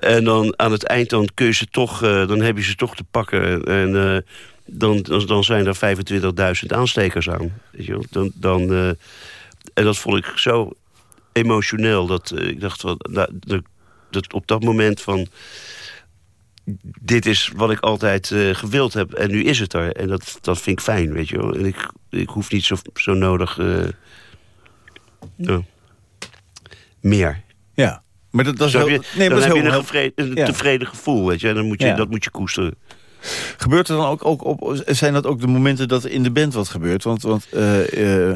En dan aan het eind dan kun je ze toch... Uh, dan heb je ze toch te pakken. En uh, dan, dan zijn er 25.000 aanstekers aan. Weet je wel. Dan, dan, uh, en dat vond ik zo emotioneel. Dat ik dacht, van, dat, dat op dat moment van dit is wat ik altijd gewild heb en nu is het er. En dat, dat vind ik fijn, weet je wel. En ik, ik hoef niet zo, zo nodig meer. Ja, maar dat, dat is heel, je, nee, dan maar dat heb je een, ja. tevreden gevoel, weet je. En dan moet je, Ja. dat moet je koesteren. Gebeurt er dan ook, ook op, zijn dat ook de momenten dat er in de band wat gebeurt? Want, want eh, eh,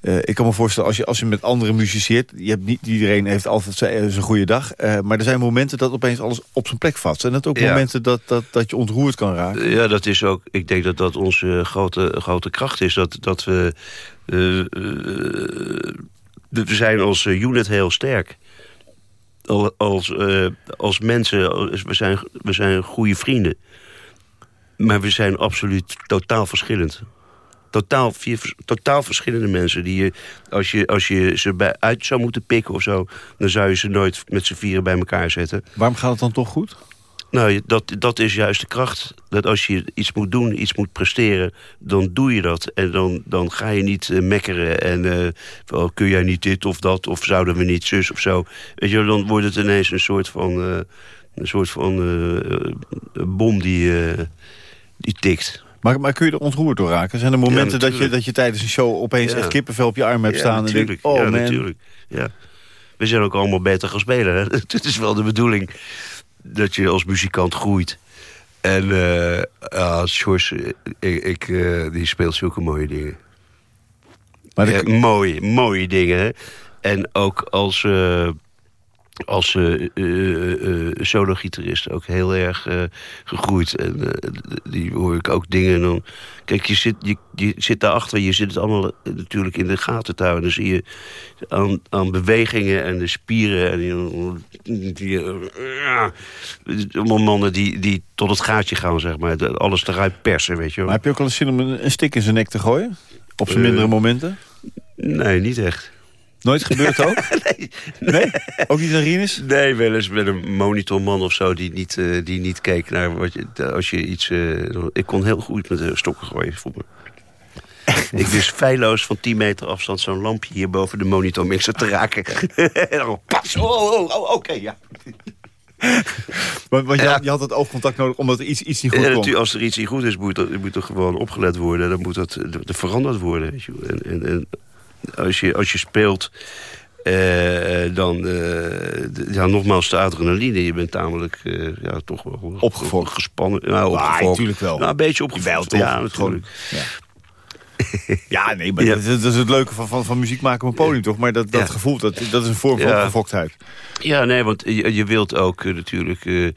eh, ik kan me voorstellen, als je, als je met anderen muziceert... Je hebt niet iedereen heeft altijd zijn, goede dag. maar er zijn momenten dat opeens alles op zijn plek valt. Zijn dat ook Ja. momenten dat, dat, dat je ontroerd kan raken? Ja, dat is ook. Ik denk dat dat onze grote, grote kracht is. Dat, dat we. we zijn als unit heel sterk. Al- Als, eh, als mensen. als- We zijn, we zijn goede vrienden. Maar we zijn absoluut totaal verschillend. Totaal, vier, totaal verschillende mensen. Die je, als, je, als je ze bij, uit zou moeten pikken of zo... dan zou je ze nooit met z'n vieren bij elkaar zetten. Waarom gaat het dan toch goed? Nou, dat, dat is juist de kracht. Dat als je iets moet doen, iets moet presteren, dan doe je dat. En dan, dan ga je niet eh, mekkeren en wel, kun jij niet dit of dat... of zouden we niet zus of zo. Weet je, dan wordt het ineens een soort van, eh, een soort van bom die, die tikt. Maar, maar kun je er ontroerd door raken? Zijn er momenten dat, je, dat je tijdens een show opeens Ja. echt kippenvel op je arm hebt staan... en natuurlijk. denkt, oh man, natuurlijk. Ja. We zijn ook allemaal beter gaan spelen. Hè? *laughs* Het is wel de bedoeling dat je als muzikant groeit. En eh ah, George, ik, ik, eh, die speelt zulke mooie dingen. maar Ja, mooie, mooie dingen. hè. En ook als, eh als eh, solo-gitarist ook heel erg gegroeid. En die hoor ik ook dingen. En dan, kijk, je zit, je, je zit daarachter, je zit het allemaal natuurlijk in de gaten te houden. Dan zie je aan, aan bewegingen en de spieren. En die, die, allemaal mannen die, die tot het gaatje gaan, zeg maar. Alles eruit persen, weet je wel. maar heb je ook al eens zin om een, een stik in zijn nek te gooien? Op zijn mindere momenten? Nee, niet echt. Nooit gebeurd ook? *laughs* Nee. Nee? Ook niet aan Rinus? Nee, wel eens met een monitorman of zo die niet, eh, die niet keek naar wat je, als je iets. eh, ik kon heel goed met de stokken gooien vroeger. *laughs* ik wist feilloos van 10 meter afstand zo'n lampje hier boven de monitormixer te raken. *laughs* en dan pas, oh, oh, oh, oké, ja. Want, want je, Ja. had, je had het oogcontact nodig omdat er iets, iets niet goed Ja, kon. natuurlijk, als er iets niet goed is, moet, dat, moet er gewoon opgelet worden. Dan moet dat er veranderd worden. En, en als, je, als je speelt, eh, dan, eh, ja, nogmaals, de adrenaline. Je bent tamelijk, eh, ja, toch wel... Opgefokt. Gespannen. Nou, Ah, natuurlijk wel. Nou, een beetje opgefokt. Ja, natuurlijk. *laughs* Ja. ja, nee, maar Ja. Dat, dat is het leuke van, van, van muziek maken op een podium, toch? Maar dat, dat gevoel, dat, dat is een vorm van opgefoktheid. Ja, nee, want je, je wilt ook eh, natuurlijk...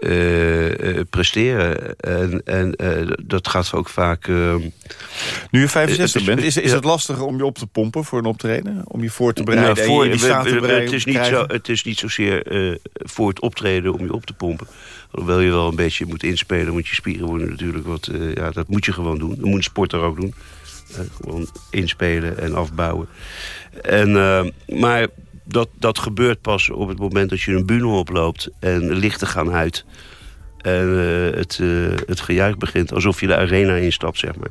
eh, presteren. En, en dat gaat ook vaak... nu je 65 bent, is, is het lastig om je op te pompen voor een optreden? Om je voor te bereiden nou, voor, je te bereiden? Het is, niet zo, het is niet zozeer voor het optreden om je op te pompen. Hoewel je wel een beetje moet inspelen, moet je spieren worden natuurlijk wat... ja, dat moet je gewoon doen. Dat moet een sporter ook doen. gewoon inspelen en afbouwen. En, maar dat, dat gebeurt pas op het moment dat je een bühne oploopt... en lichten gaan uit. En uh, het, uh, het gejuich begint alsof je de arena instapt, zeg maar.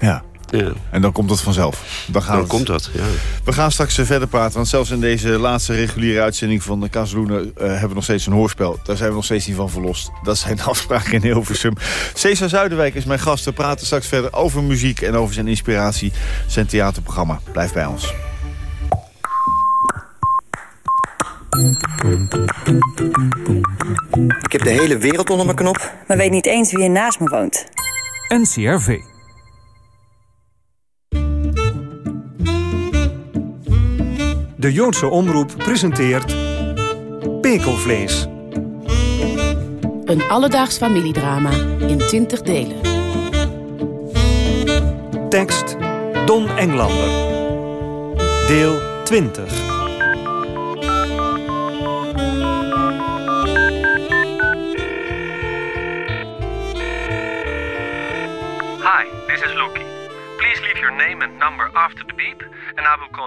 Ja. Ja. En dan komt het vanzelf. Dan, dan komt dat, ja. We gaan straks eh, verder praten, want zelfs in deze laatste reguliere uitzending van de Kazeloenen uh, hebben we nog steeds een hoorspel. Daar zijn we nog steeds niet van verlost. Dat zijn de *laughs* afspraken in Hilversum. Cesar Zuiderwijk is mijn gast. We praten straks verder over muziek en over zijn inspiratie, zijn theaterprogramma. Blijf bij ons. Ik heb de hele wereld onder mijn knop. Maar weet niet eens wie er naast me woont. NCRV. De Joodse Omroep presenteert... Pekelvlees. Een alledaags familiedrama in 20 delen. Tekst Don Englander. Deel 20.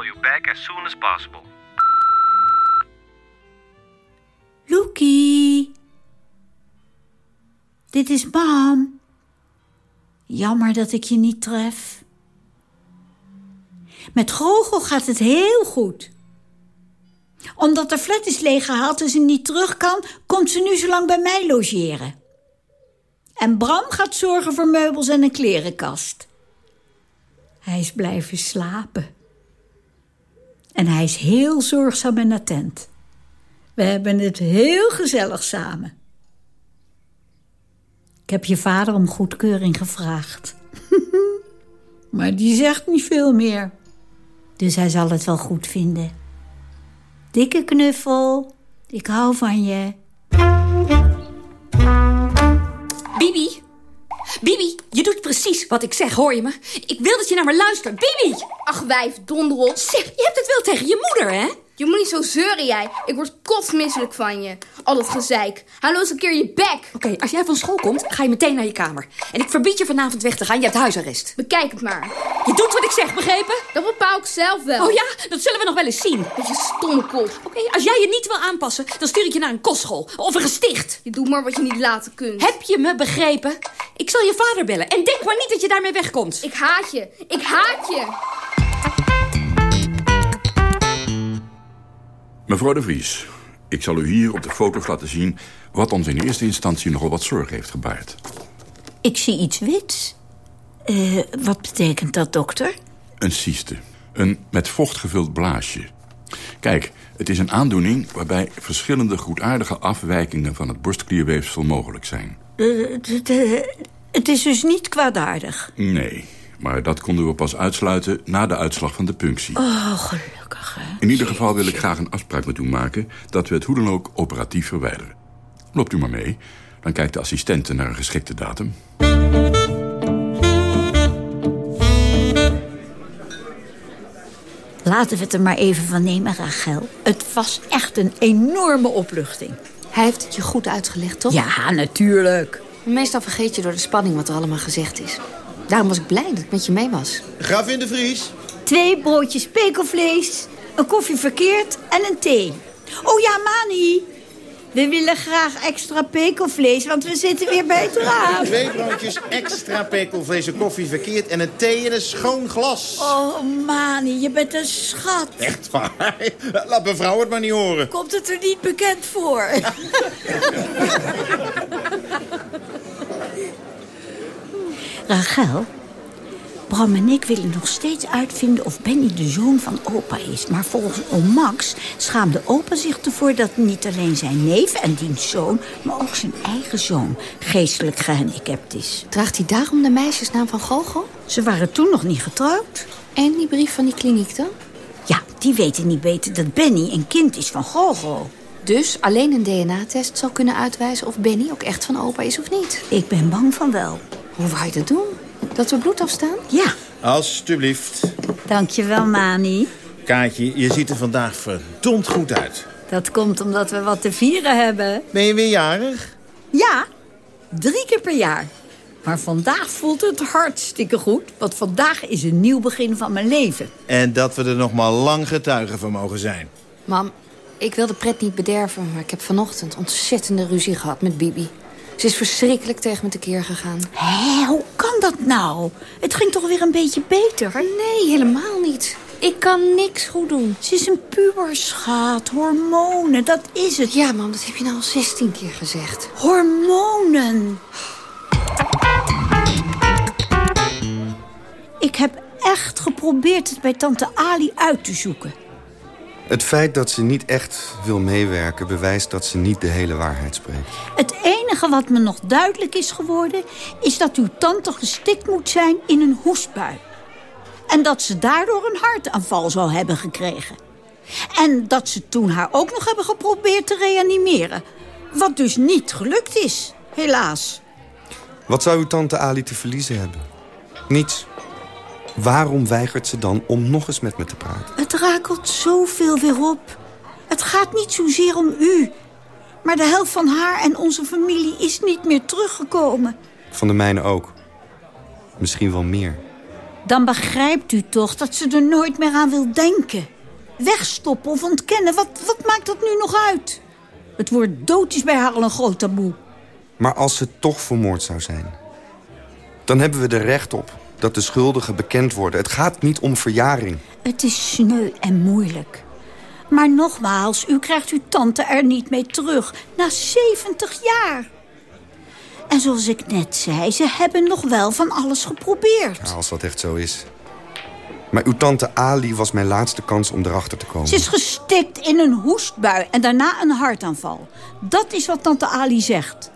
Call you back as soon as possible. Loekie. Dit is Bam. Jammer dat ik je niet tref. Met Grogel gaat het heel goed. Omdat de flat is leeggehaald en ze niet terug kan... komt ze nu zo lang bij mij logeren. En Bram gaat zorgen voor meubels en een klerenkast. Hij is blijven slapen. En hij is heel zorgzaam en attent. We hebben het heel gezellig samen. Ik heb je vader om goedkeuring gevraagd. *laughs* maar die zegt niet veel meer. Dus hij zal het wel goed vinden. Dikke knuffel. Ik hou van je. Bibi, Bibi, je doet precies wat ik zeg, hoor je me? Ik wil dat je naar me luistert. Bibi! Ach, wijf, donderop. Zeg, je hebt het wel tegen je moeder, hè? Je moet niet zo zeuren, jij. Ik word kotsmisselijk van je. Al dat gezeik. Hou eens een keer je bek. Oké, als jij van school komt, ga je meteen naar je kamer. En ik verbied je vanavond weg te gaan. Je hebt huisarrest. Bekijk het maar. Je doet wat ik zeg, begrepen? Dat bepaal ik zelf wel. Oh ja? Dat zullen we nog wel eens zien. Met je stomme kop. Oké, als jij je niet wil aanpassen, dan stuur ik je naar een kostschool. Of een gesticht. Je doet maar wat je niet laten kunt. Heb je me begrepen? Ik zal je vader bellen. En denk maar niet dat je daarmee wegkomt. Ik haat je. Ik haat je. Mevrouw de Vries, ik zal u hier op de foto's laten zien... wat ons in eerste instantie nogal wat zorg heeft gebaard. Ik zie iets wits. Uh, wat betekent dat, dokter? Een cyste. Een met vocht gevuld blaasje. Kijk, het is een aandoening waarbij verschillende goedaardige afwijkingen... van het borstklierweefsel mogelijk zijn. Uh, het is dus niet kwaadaardig? Nee, maar dat konden we pas uitsluiten na de uitslag van de punctie. Oh, gelukkig, hè? In ieder geval wil ik graag een afspraak met u maken... dat we het hoe dan ook operatief verwijderen. Loopt u maar mee. Dan kijkt de assistente naar een geschikte datum. Laten we het er maar even van nemen, Rachel. Het was echt een enorme opluchting. Hij heeft het je goed uitgelegd, toch? Ja, natuurlijk. Meestal vergeet je door de spanning wat er allemaal gezegd is. Daarom was ik blij dat ik met je mee was. in de Vries. Twee broodjes pekelvlees, een koffie verkeerd en een thee. Oh ja, Mani. We willen graag extra pekelvlees, want we zitten weer bij het raam. Twee broodjes extra pekelvlees, een koffie verkeerd en een thee in een schoon glas. Oh, Mani, je bent een schat. Echt waar? Laat mevrouw het maar niet horen. Komt het er niet bekend voor? *laughs* Rachel, Bram en ik willen nog steeds uitvinden of Benny de zoon van opa is. Maar volgens oom Max schaamde opa zich ervoor dat niet alleen zijn neef en diens zoon... maar ook zijn eigen zoon geestelijk gehandicapt is. Draagt hij daarom de meisjesnaam van Gogo? Ze waren toen nog niet getrouwd. En die brief van die kliniek dan? Ja, die weten niet beter dat Benny een kind is van Gogo. Dus alleen een DNA-test zal kunnen uitwijzen of Benny ook echt van opa is of niet. Ik ben bang van wel. Hoe wou je dat doen? Dat we bloed afstaan? Ja. Alsjeblieft. Dankjewel, Mani. Kaatje, je ziet er vandaag verdomd goed uit. Dat komt omdat we wat te vieren hebben. Ben je weer jarig? Ja, drie keer per jaar. Maar vandaag voelt het hartstikke goed, want vandaag is een nieuw begin van mijn leven. En dat we er nog maar lang getuigen van mogen zijn. Mam, ik wil de pret niet bederven, maar ik heb vanochtend ontzettende ruzie gehad met Bibi. Ze is verschrikkelijk tegen me tekeer gegaan. Hé, hoe kan dat nou? Het ging toch weer een beetje beter? Nee, helemaal niet. Ik kan niks goed doen. Ze is een puberschat, hormonen, dat is het. Ja, mam, dat heb je nou al 16 keer gezegd. Hormonen. Ik heb echt geprobeerd het bij tante Ali uit te zoeken. Het feit dat ze niet echt wil meewerken... bewijst dat ze niet de hele waarheid spreekt. Het enige wat me nog duidelijk is geworden... is dat uw tante gestikt moet zijn in een hoestbui. En dat ze daardoor een hartaanval zou hebben gekregen. En dat ze toen haar ook nog hebben geprobeerd te reanimeren. Wat dus niet gelukt is, helaas. Wat zou uw tante Ali te verliezen hebben? Niets. Waarom weigert ze dan om nog eens met me te praten? Het rakelt zoveel weer op. Het gaat niet zozeer om u. Maar de helft van haar en onze familie is niet meer teruggekomen. Van de mijne ook. Misschien wel meer. Dan begrijpt u toch dat ze er nooit meer aan wil denken. Wegstoppen of ontkennen, wat, wat maakt dat nu nog uit? Het woord dood is bij haar al een groot taboe. Maar als ze toch vermoord zou zijn... dan hebben we er recht op dat de schuldigen bekend worden. Het gaat niet om verjaring. Het is sneu en moeilijk. Maar nogmaals, u krijgt uw tante er niet mee terug. Na 70 jaar. En zoals ik net zei, ze hebben nog wel van alles geprobeerd. Ja, als dat echt zo is. Maar uw tante Ali was mijn laatste kans om erachter te komen. Ze is gestikt in een hoestbui en daarna een hartaanval. Dat is wat tante Ali zegt.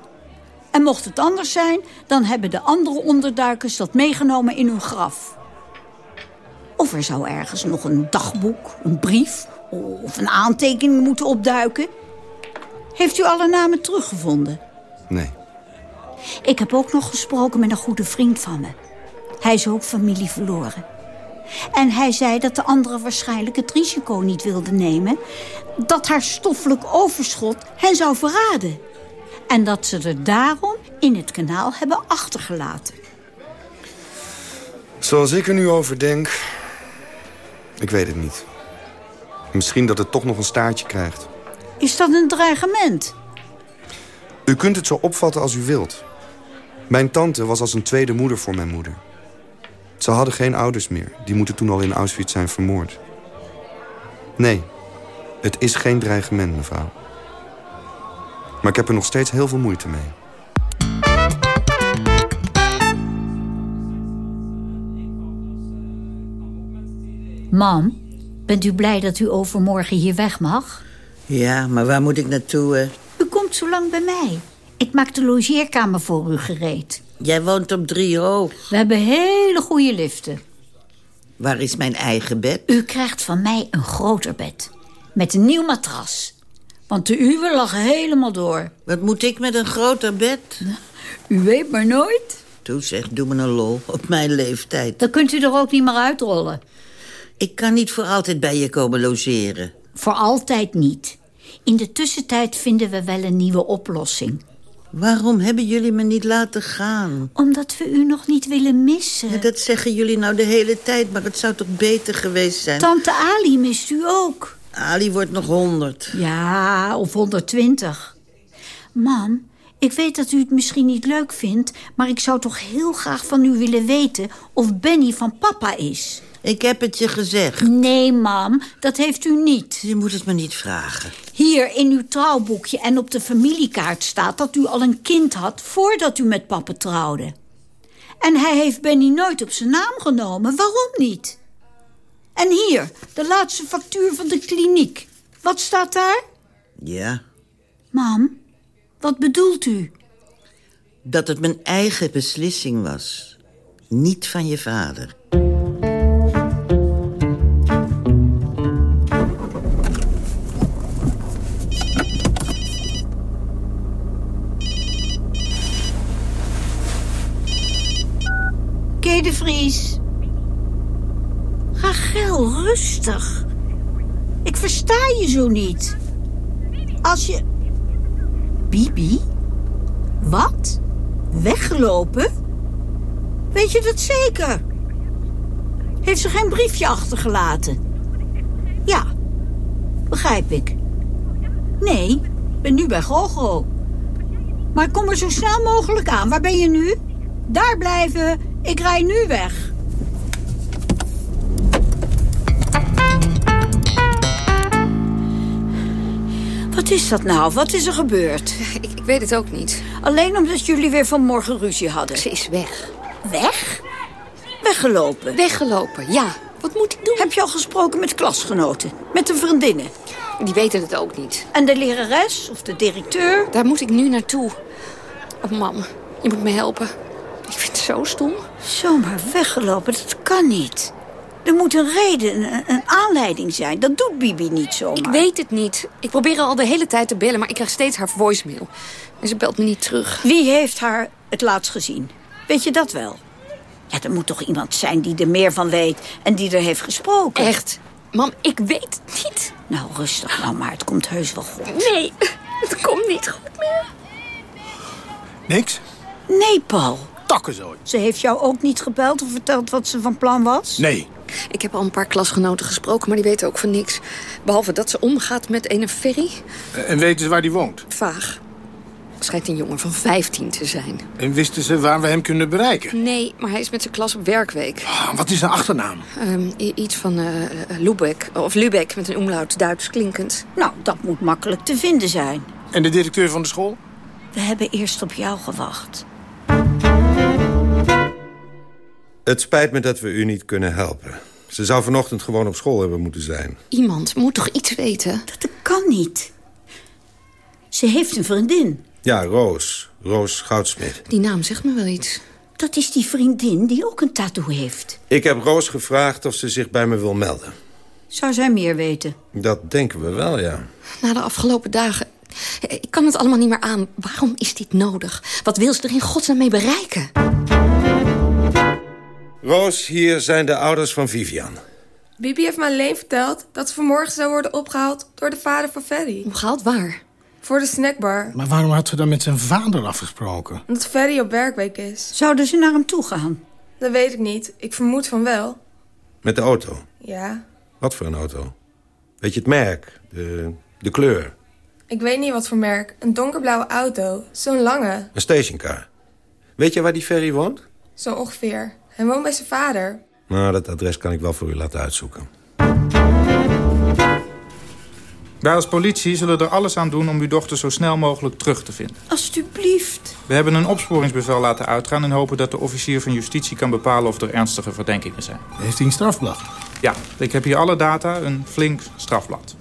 En mocht het anders zijn, dan hebben de andere onderduikers dat meegenomen in hun graf. Of er zou ergens nog een dagboek, een brief of een aantekening moeten opduiken. Heeft u alle namen teruggevonden? Nee. Ik heb ook nog gesproken met een goede vriend van me. Hij is ook familie verloren. En hij zei dat de anderen waarschijnlijk het risico niet wilden nemen... dat haar stoffelijk overschot hen zou verraden. En dat ze er daarom in het kanaal hebben achtergelaten. Zoals ik er nu over denk... Ik weet het niet. Misschien dat het toch nog een staartje krijgt. Is dat een dreigement? U kunt het zo opvatten als u wilt. Mijn tante was als een tweede moeder voor mijn moeder. Ze hadden geen ouders meer. Die moeten toen al in Auschwitz zijn vermoord. Nee, het is geen dreigement, mevrouw. Maar ik heb er nog steeds heel veel moeite mee. Mam, bent u blij dat u overmorgen hier weg mag? Ja, maar waar moet ik naartoe? U komt zo lang bij mij. Ik maak de logeerkamer voor u gereed. Jij woont op drie hoog. We hebben hele goede liften. Waar is mijn eigen bed? U krijgt van mij een groter bed. Met een nieuw matras. Want de uwe lag helemaal door. Wat moet ik met een groter bed? U weet maar nooit. Toe zeg, doe me een lol. Op mijn leeftijd. Dan kunt u er ook niet meer uitrollen. Ik kan niet voor altijd bij je komen logeren. Voor altijd niet. In de tussentijd vinden we wel een nieuwe oplossing. Waarom hebben jullie me niet laten gaan? Omdat we u nog niet willen missen. Ja, dat zeggen jullie nou de hele tijd, maar het zou toch beter geweest zijn? Tante Ali mist u ook. Ali wordt nog honderd. Ja, of 120. Mam, ik weet dat u het misschien niet leuk vindt... maar ik zou toch heel graag van u willen weten of Benny van papa is. Ik heb het je gezegd. Nee, mam, dat heeft u niet. Je moet het me niet vragen. Hier in uw trouwboekje en op de familiekaart staat dat u al een kind had... voordat u met papa trouwde. En hij heeft Benny nooit op zijn naam genomen. Waarom niet? En hier, de laatste factuur van de kliniek. Wat staat daar? Ja. Mam, wat bedoelt u? Dat het mijn eigen beslissing was. Niet van je vader. Kee Vries. Rachel, rustig. Ik versta je zo niet. Als je... Bibi? Wat? Weggelopen? Weet je dat zeker? Heeft ze geen briefje achtergelaten? Ja, begrijp ik. Nee, ben nu bij Gogo. Maar kom er zo snel mogelijk aan. Waar ben je nu? Daar blijven. Ik rij nu weg. Wat is dat nou? Wat is er gebeurd? Ik, ik weet het ook niet. Alleen omdat jullie weer vanmorgen ruzie hadden. Ze is weg. Weg? Weggelopen? Weggelopen, ja. Wat moet ik doen? Heb je al gesproken met klasgenoten? Met de vriendinnen? Die weten het ook niet. En de lerares of de directeur? Daar moet ik nu naartoe. Oh, mam, je moet me helpen. Ik vind het zo stom. Zomaar weggelopen, dat kan niet. Er moet een reden, een, een aanleiding zijn. Dat doet Bibi niet zomaar. Ik weet het niet. Ik probeer al de hele tijd te bellen, maar ik krijg steeds haar voicemail. En ze belt me niet terug. Wie heeft haar het laatst gezien? Weet je dat wel? Ja, er moet toch iemand zijn die er meer van weet en die er heeft gesproken. Echt? Mam, ik weet het niet. Nou, rustig nou maar. Het komt heus wel goed. Nee, het komt niet goed meer. Niks? Nee, Paul. Takkenzooi. Ze heeft jou ook niet gebeld of verteld wat ze van plan was? Nee. Ik heb al een paar klasgenoten gesproken, maar die weten ook van niks. Behalve dat ze omgaat met een ferry. En weten ze waar die woont? Vaag. Schijnt een jongen van 15 te zijn. En wisten ze waar we hem kunnen bereiken? Nee, maar hij is met zijn klas op werkweek. Ah, wat is zijn achternaam? Um, iets van uh, Lubeck, of Lübeck met een omlaut Duits klinkend. Nou, dat moet makkelijk te vinden zijn. En de directeur van de school? We hebben eerst op jou gewacht. Het spijt me dat we u niet kunnen helpen. Ze zou vanochtend gewoon op school hebben moeten zijn. Iemand moet toch iets weten? Dat kan niet. Ze heeft een vriendin. Ja, Roos. Roos Goudsmit. Die naam zegt me wel iets. Dat is die vriendin die ook een tattoo heeft. Ik heb Roos gevraagd of ze zich bij me wil melden. Zou zij meer weten? Dat denken we wel, ja. Na de afgelopen dagen... Ik kan het allemaal niet meer aan. Waarom is dit nodig? Wat wil ze er in godsnaam mee bereiken? Roos, hier zijn de ouders van Vivian. Bibi heeft me alleen verteld dat ze vanmorgen zou worden opgehaald door de vader van Ferry. Opgehaald waar? Voor de snackbar. Maar waarom had ze dan met zijn vader afgesproken? Omdat Ferry op werkweek is. Zouden ze naar hem toe gaan? Dat weet ik niet. Ik vermoed van wel. Met de auto? Ja. Wat voor een auto? Weet je het merk? De, de kleur? Ik weet niet wat voor merk. Een donkerblauwe auto. Zo'n lange. Een stationcar. Weet je waar die Ferry woont? Zo ongeveer. Hij woont bij zijn vader. Nou, dat adres kan ik wel voor u laten uitzoeken. Wij als politie zullen er alles aan doen om uw dochter zo snel mogelijk terug te vinden. Alsjeblieft. We hebben een opsporingsbevel laten uitgaan... en hopen dat de officier van justitie kan bepalen of er ernstige verdenkingen zijn. Heeft hij een strafblad? Ja, ik heb hier alle data, een flink strafblad.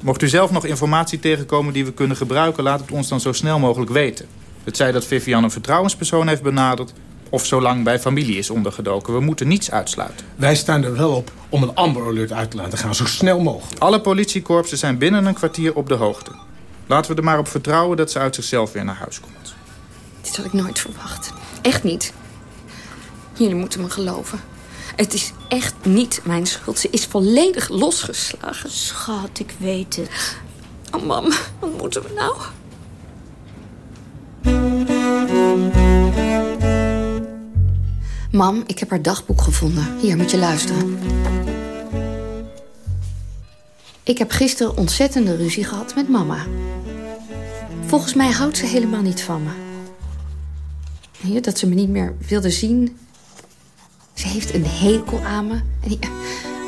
Mocht u zelf nog informatie tegenkomen die we kunnen gebruiken... laat het ons dan zo snel mogelijk weten. Het zij dat Vivian een vertrouwenspersoon heeft benaderd of zolang bij familie is ondergedoken. We moeten niets uitsluiten. Wij staan er wel op om een Amber Alert uit te laten gaan, zo snel mogelijk. Alle politiekorpsen zijn binnen een kwartier op de hoogte. Laten we er maar op vertrouwen dat ze uit zichzelf weer naar huis komt. Dit had ik nooit verwacht. Echt niet. Jullie moeten me geloven. Het is echt niet mijn schuld. Ze is volledig losgeslagen. Schat, ik weet het. Oh, mam, wat moeten we nou? Mam, ik heb haar dagboek gevonden. Hier, moet je luisteren. Ik heb gisteren ontzettende ruzie gehad met mama. Volgens mij houdt ze helemaal niet van me. Hier, dat ze me niet meer wilde zien. Ze heeft een hekel aan me. En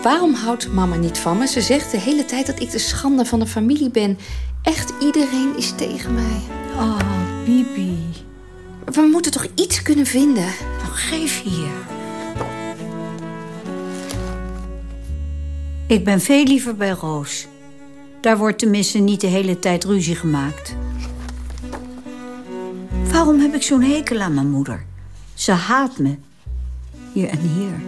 waarom houdt mama niet van me? Ze zegt de hele tijd dat ik de schande van de familie ben. Echt iedereen is tegen mij. Oh, Bibi. We moeten toch iets kunnen vinden? Geef hier. Ik ben veel liever bij Roos. Daar wordt tenminste niet de hele tijd ruzie gemaakt. Waarom heb ik zo'n hekel aan mijn moeder? Ze haat me. Hier en hier.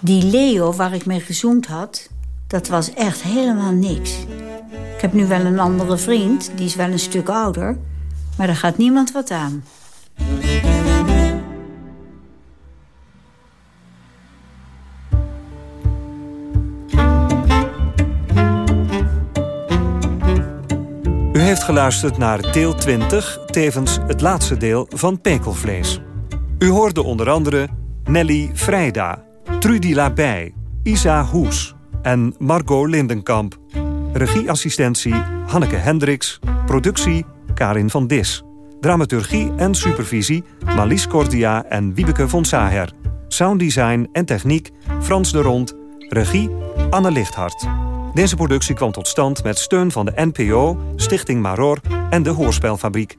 Die Leo waar ik mee gezoend had, dat was echt helemaal niks. Ik heb nu wel een andere vriend, die is wel een stuk ouder... maar daar gaat niemand wat aan. Heeft geluisterd naar deel 20, tevens het laatste deel van Pekelvlees. U hoorde onder andere Nelly Vrijda, Trudy Labij, Isa Hoes en Margot Lindenkamp. Regieassistentie Hanneke Hendricks, productie Karin van Dis. Dramaturgie en supervisie Malies Cordia en Wiebeke von Saher. Sounddesign en techniek Frans de Rond. Regie Anne Lichthart. Deze productie kwam tot stand met steun van de NPO, Stichting Maror en de Hoorspelfabriek.